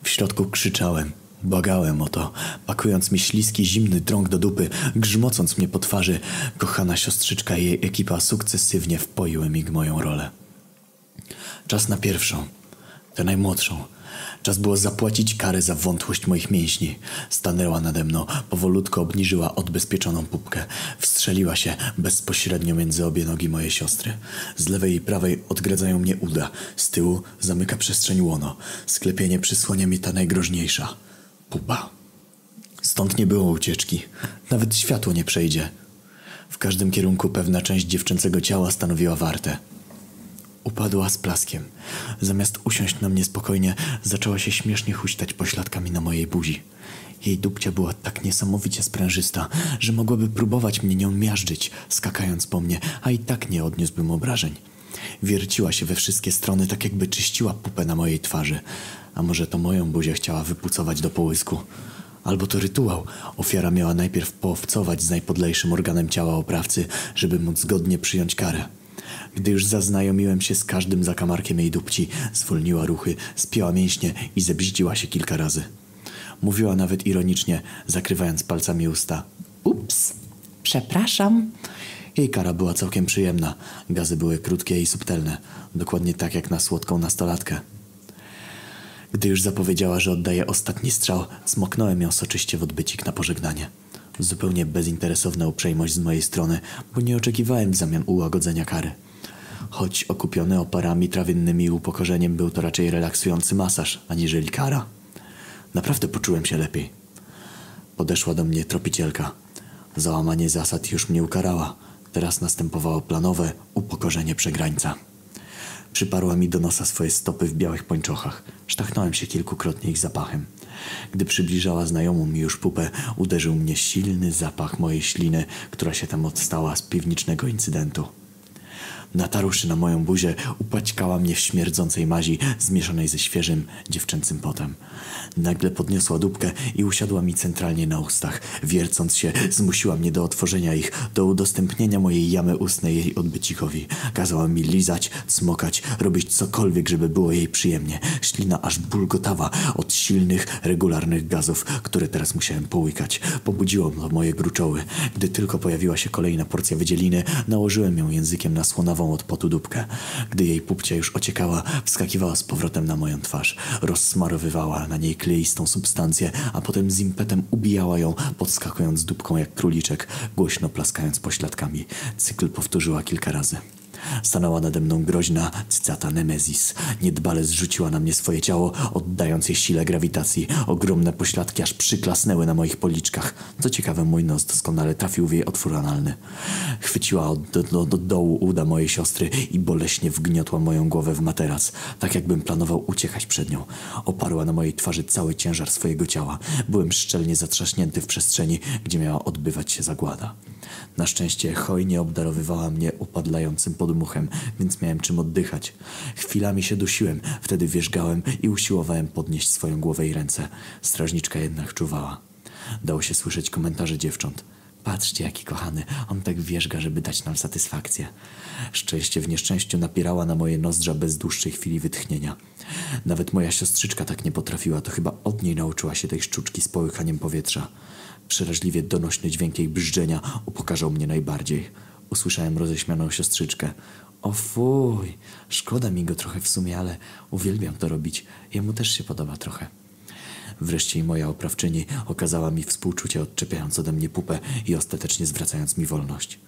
W środku krzyczałem – Błagałem o to, pakując mi śliski, zimny drąg do dupy, grzmocąc mnie po twarzy. Kochana siostrzyczka i jej ekipa sukcesywnie wpoiły mi moją rolę. Czas na pierwszą, tę najmłodszą. Czas było zapłacić karę za wątłość moich mięśni. Stanęła nade mną, powolutko obniżyła odbezpieczoną pupkę. Wstrzeliła się bezpośrednio między obie nogi mojej siostry. Z lewej i prawej odgradzają mnie uda, z tyłu zamyka przestrzeń łono. Sklepienie przysłania mi ta najgroźniejsza – Pupa. Stąd nie było ucieczki. Nawet światło nie przejdzie. W każdym kierunku pewna część dziewczęcego ciała stanowiła wartę. Upadła z plaskiem. Zamiast usiąść na mnie spokojnie, zaczęła się śmiesznie huśtać pośladkami na mojej buzi. Jej dupcia była tak niesamowicie sprężysta, że mogłaby próbować mnie nią miażdżyć, skakając po mnie, a i tak nie odniósłbym obrażeń. Wierciła się we wszystkie strony, tak jakby czyściła pupę na mojej twarzy. A może to moją buzię chciała wypucować do połysku? Albo to rytuał. Ofiara miała najpierw poowcować z najpodlejszym organem ciała oprawcy, żeby móc zgodnie przyjąć karę. Gdy już zaznajomiłem się z każdym zakamarkiem jej dupci, zwolniła ruchy, spięła mięśnie i zebździła się kilka razy. Mówiła nawet ironicznie, zakrywając palcami usta. Ups, przepraszam. Jej kara była całkiem przyjemna. Gazy były krótkie i subtelne, dokładnie tak jak na słodką nastolatkę. Gdy już zapowiedziała, że oddaje ostatni strzał, smoknąłem ją soczyście w odbycik na pożegnanie. Zupełnie bezinteresowna uprzejmość z mojej strony, bo nie oczekiwałem w zamian ułagodzenia kary. Choć okupiony oparami trawiennymi i upokorzeniem był to raczej relaksujący masaż, aniżeli kara. Naprawdę poczułem się lepiej. Podeszła do mnie tropicielka. Załamanie zasad już mnie ukarała. Teraz następowało planowe upokorzenie przegrańca. Przyparła mi do nosa swoje stopy w białych pończochach. Sztachnąłem się kilkukrotnie ich zapachem. Gdy przybliżała znajomą mi już pupę, uderzył mnie silny zapach mojej śliny, która się tam odstała z piwniczego incydentu. Natarłszy na moją buzię, upaćkała mnie w śmierdzącej mazi zmieszanej ze świeżym, dziewczęcym potem. Nagle podniosła dupkę i usiadła mi centralnie na ustach. Wiercąc się, zmusiła mnie do otworzenia ich, do udostępnienia mojej jamy ustnej jej odbycikowi. Kazała mi lizać, smokać, robić cokolwiek, żeby było jej przyjemnie. Ślina aż bulgotała od silnych, regularnych gazów, które teraz musiałem połykać. Pobudziło moje gruczoły. Gdy tylko pojawiła się kolejna porcja wydzieliny, nałożyłem ją językiem na słonawe czerwawą od potu dupkę. Gdy jej pupcia już ociekała, wskakiwała z powrotem na moją twarz. Rozsmarowywała na niej kleistą substancję, a potem z impetem ubijała ją, podskakując dupką jak króliczek, głośno plaskając pośladkami. Cykl powtórzyła kilka razy. Stanęła nade mną groźna cycata Nemezis. Niedbale zrzuciła na mnie swoje ciało, oddając je sile grawitacji. Ogromne pośladki aż przyklasnęły na moich policzkach. Co ciekawe, mój nos doskonale trafił w jej otwór analny. Chwyciła od do, do, do dołu uda mojej siostry i boleśnie wgniotła moją głowę w materac, tak jakbym planował uciekać przed nią. Oparła na mojej twarzy cały ciężar swojego ciała. Byłem szczelnie zatrzaśnięty w przestrzeni, gdzie miała odbywać się zagłada. Na szczęście hojnie obdarowywała mnie upadlającym podmuchem, więc miałem czym oddychać. Chwilami się dusiłem, wtedy wierzgałem i usiłowałem podnieść swoją głowę i ręce. Strażniczka jednak czuwała. Dało się słyszeć komentarze dziewcząt. Patrzcie, jaki kochany, on tak wierzga, żeby dać nam satysfakcję. Szczęście w nieszczęściu napierała na moje nozdrza bez dłuższej chwili wytchnienia. Nawet moja siostrzyczka tak nie potrafiła, to chyba od niej nauczyła się tej szczuczki z połychaniem powietrza. Przeraźliwie donośny dźwięk jej brzdżenia upokarzał mnie najbardziej. Usłyszałem roześmianą siostrzyczkę. O fuj, szkoda mi go trochę w sumie, ale uwielbiam to robić. Jemu też się podoba trochę. Wreszcie i moja oprawczyni okazała mi współczucie, odczepiając ode mnie pupę i ostatecznie zwracając mi wolność.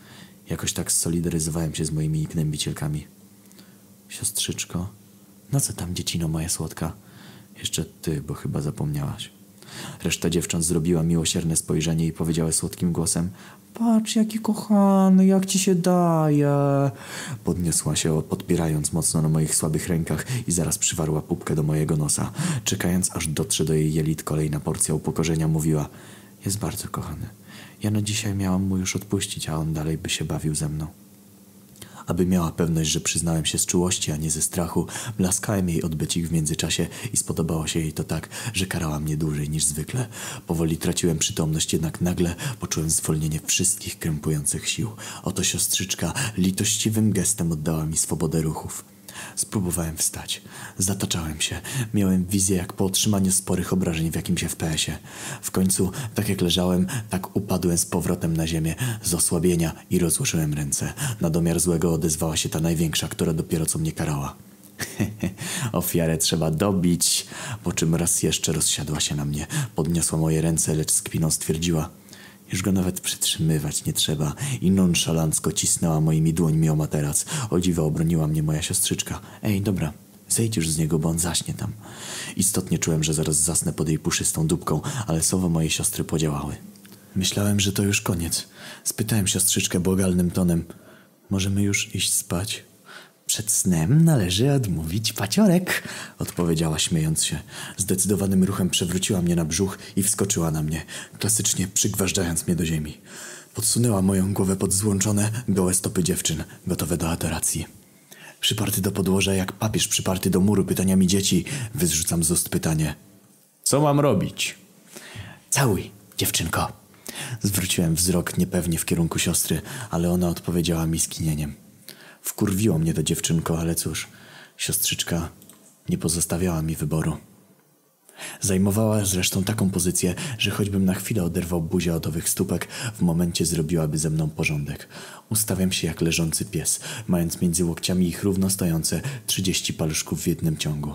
Jakoś tak solidaryzowałem się z moimi gnębicielkami. Siostrzyczko, no co tam, dziecino moja słodka? Jeszcze ty, bo chyba zapomniałaś. Reszta dziewcząt zrobiła miłosierne spojrzenie i powiedziała słodkim głosem Patrz, jaki kochany, jak ci się daje. Podniosła się, podpierając mocno na moich słabych rękach i zaraz przywarła pupkę do mojego nosa. Czekając, aż dotrze do jej jelit kolejna porcja upokorzenia, mówiła Jest bardzo kochany. Ja na dzisiaj miałam mu już odpuścić, a on dalej by się bawił ze mną. Aby miała pewność, że przyznałem się z czułości, a nie ze strachu, blaskałem jej odbycik w międzyczasie i spodobało się jej to tak, że karała mnie dłużej niż zwykle. Powoli traciłem przytomność, jednak nagle poczułem zwolnienie wszystkich krępujących sił. Oto siostrzyczka litościwym gestem oddała mi swobodę ruchów. Spróbowałem wstać. Zataczałem się. Miałem wizję jak po otrzymaniu sporych obrażeń w jakimś FPS-ie. W końcu, tak jak leżałem, tak upadłem z powrotem na ziemię z osłabienia i rozłożyłem ręce. Na domiar złego odezwała się ta największa, która dopiero co mnie karała. Ofiarę trzeba dobić, po czym raz jeszcze rozsiadła się na mnie. Podniosła moje ręce, lecz z kpiną stwierdziła – już go nawet przytrzymywać nie trzeba i nonszalancko cisnęła moimi dłońmi o materac. O dziwo obroniła mnie moja siostrzyczka. Ej, dobra, zejdź już z niego, bo on zaśnie tam. Istotnie czułem, że zaraz zasnę pod jej puszystą dupką, ale słowa mojej siostry podziałały. Myślałem, że to już koniec. Spytałem siostrzyczkę błagalnym tonem. Możemy już iść spać? Przed snem należy odmówić paciorek, odpowiedziała śmiejąc się. Zdecydowanym ruchem przewróciła mnie na brzuch i wskoczyła na mnie, klasycznie przygważdżając mnie do ziemi. Podsunęła moją głowę pod złączone, gołe stopy dziewczyn, gotowe do adoracji. Przyparty do podłoża jak papież przyparty do muru pytaniami dzieci, wyzrzucam z ust pytanie. Co mam robić? Całuj, dziewczynko. Zwróciłem wzrok niepewnie w kierunku siostry, ale ona odpowiedziała mi skinieniem. Wkurwiło mnie to dziewczynko, ale cóż, siostrzyczka nie pozostawiała mi wyboru. Zajmowała zresztą taką pozycję, że choćbym na chwilę oderwał buzię od owych stópek, w momencie zrobiłaby ze mną porządek. Ustawiam się jak leżący pies, mając między łokciami ich równo stojące trzydzieści paluszków w jednym ciągu.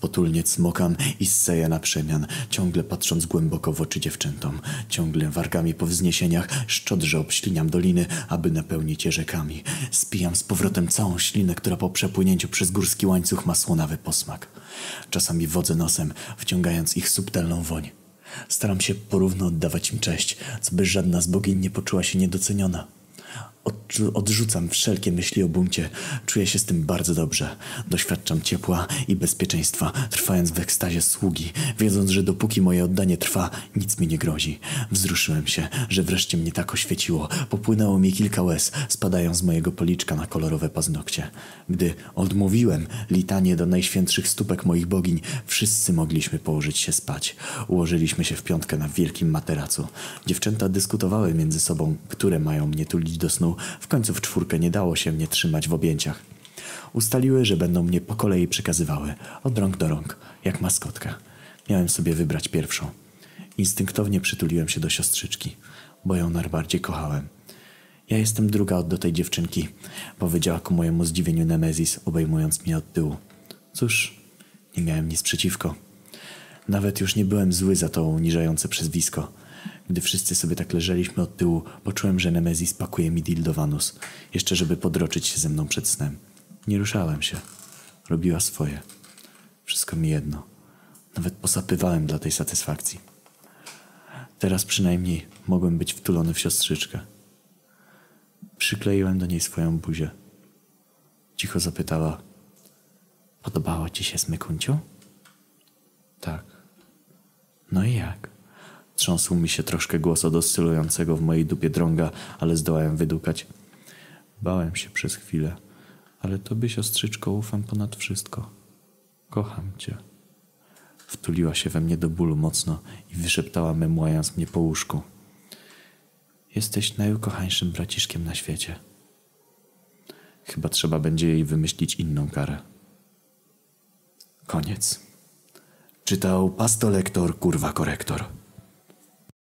Potulnie cmokam i sseję na przemian, ciągle patrząc głęboko w oczy dziewczętom. Ciągle wargami po wzniesieniach szczodrze obśliniam doliny, aby napełnić je rzekami. Spijam z powrotem całą ślinę, która po przepłynięciu przez górski łańcuch ma słonawy posmak. Czasami wodzę nosem, wciągając ich subtelną woń. Staram się porówno oddawać im cześć, co by żadna z bogiń nie poczuła się niedoceniona. Odrzucam wszelkie myśli o buncie. Czuję się z tym bardzo dobrze. Doświadczam ciepła i bezpieczeństwa, trwając w ekstazie sługi, wiedząc, że dopóki moje oddanie trwa, nic mi nie grozi. Wzruszyłem się, że wreszcie mnie tak oświeciło. Popłynęło mi kilka łez, spadają z mojego policzka na kolorowe paznokcie. Gdy odmówiłem litanie do najświętszych stópek moich bogiń, wszyscy mogliśmy położyć się spać. Ułożyliśmy się w piątkę na wielkim materacu. Dziewczęta dyskutowały między sobą, które mają mnie tulić do snu, w końcu w czwórkę nie dało się mnie trzymać w objęciach. Ustaliły, że będą mnie po kolei przekazywały, od rąk do rąk, jak maskotka. Miałem sobie wybrać pierwszą. Instynktownie przytuliłem się do siostrzyczki, bo ją najbardziej kochałem. Ja jestem druga od do tej dziewczynki, powiedziała ku mojemu zdziwieniu Nemezis, obejmując mnie od tyłu. Cóż, nie miałem nic przeciwko. Nawet już nie byłem zły za to uniżające przezwisko. Gdy wszyscy sobie tak leżeliśmy od tyłu, poczułem, że Nemezis pakuje mi dildowanus, jeszcze żeby podroczyć się ze mną przed snem. Nie ruszałem się. Robiła swoje. Wszystko mi jedno. Nawet posapywałem dla tej satysfakcji. Teraz przynajmniej mogłem być wtulony w siostrzyczkę. Przykleiłem do niej swoją buzię. Cicho zapytała: Podobało ci się smykunciu? Tak. No i jak? Trząsł mi się troszkę głos od oscylującego w mojej dupie drąga, ale zdołałem wydukać. Bałem się przez chwilę, ale tobie, siostrzyczko, ufam ponad wszystko. Kocham cię. Wtuliła się we mnie do bólu mocno i wyszeptała memłając mnie po łóżku. Jesteś najukochańszym braciszkiem na świecie. Chyba trzeba będzie jej wymyślić inną karę. Koniec. Czytał pastolektor, kurwa korektor.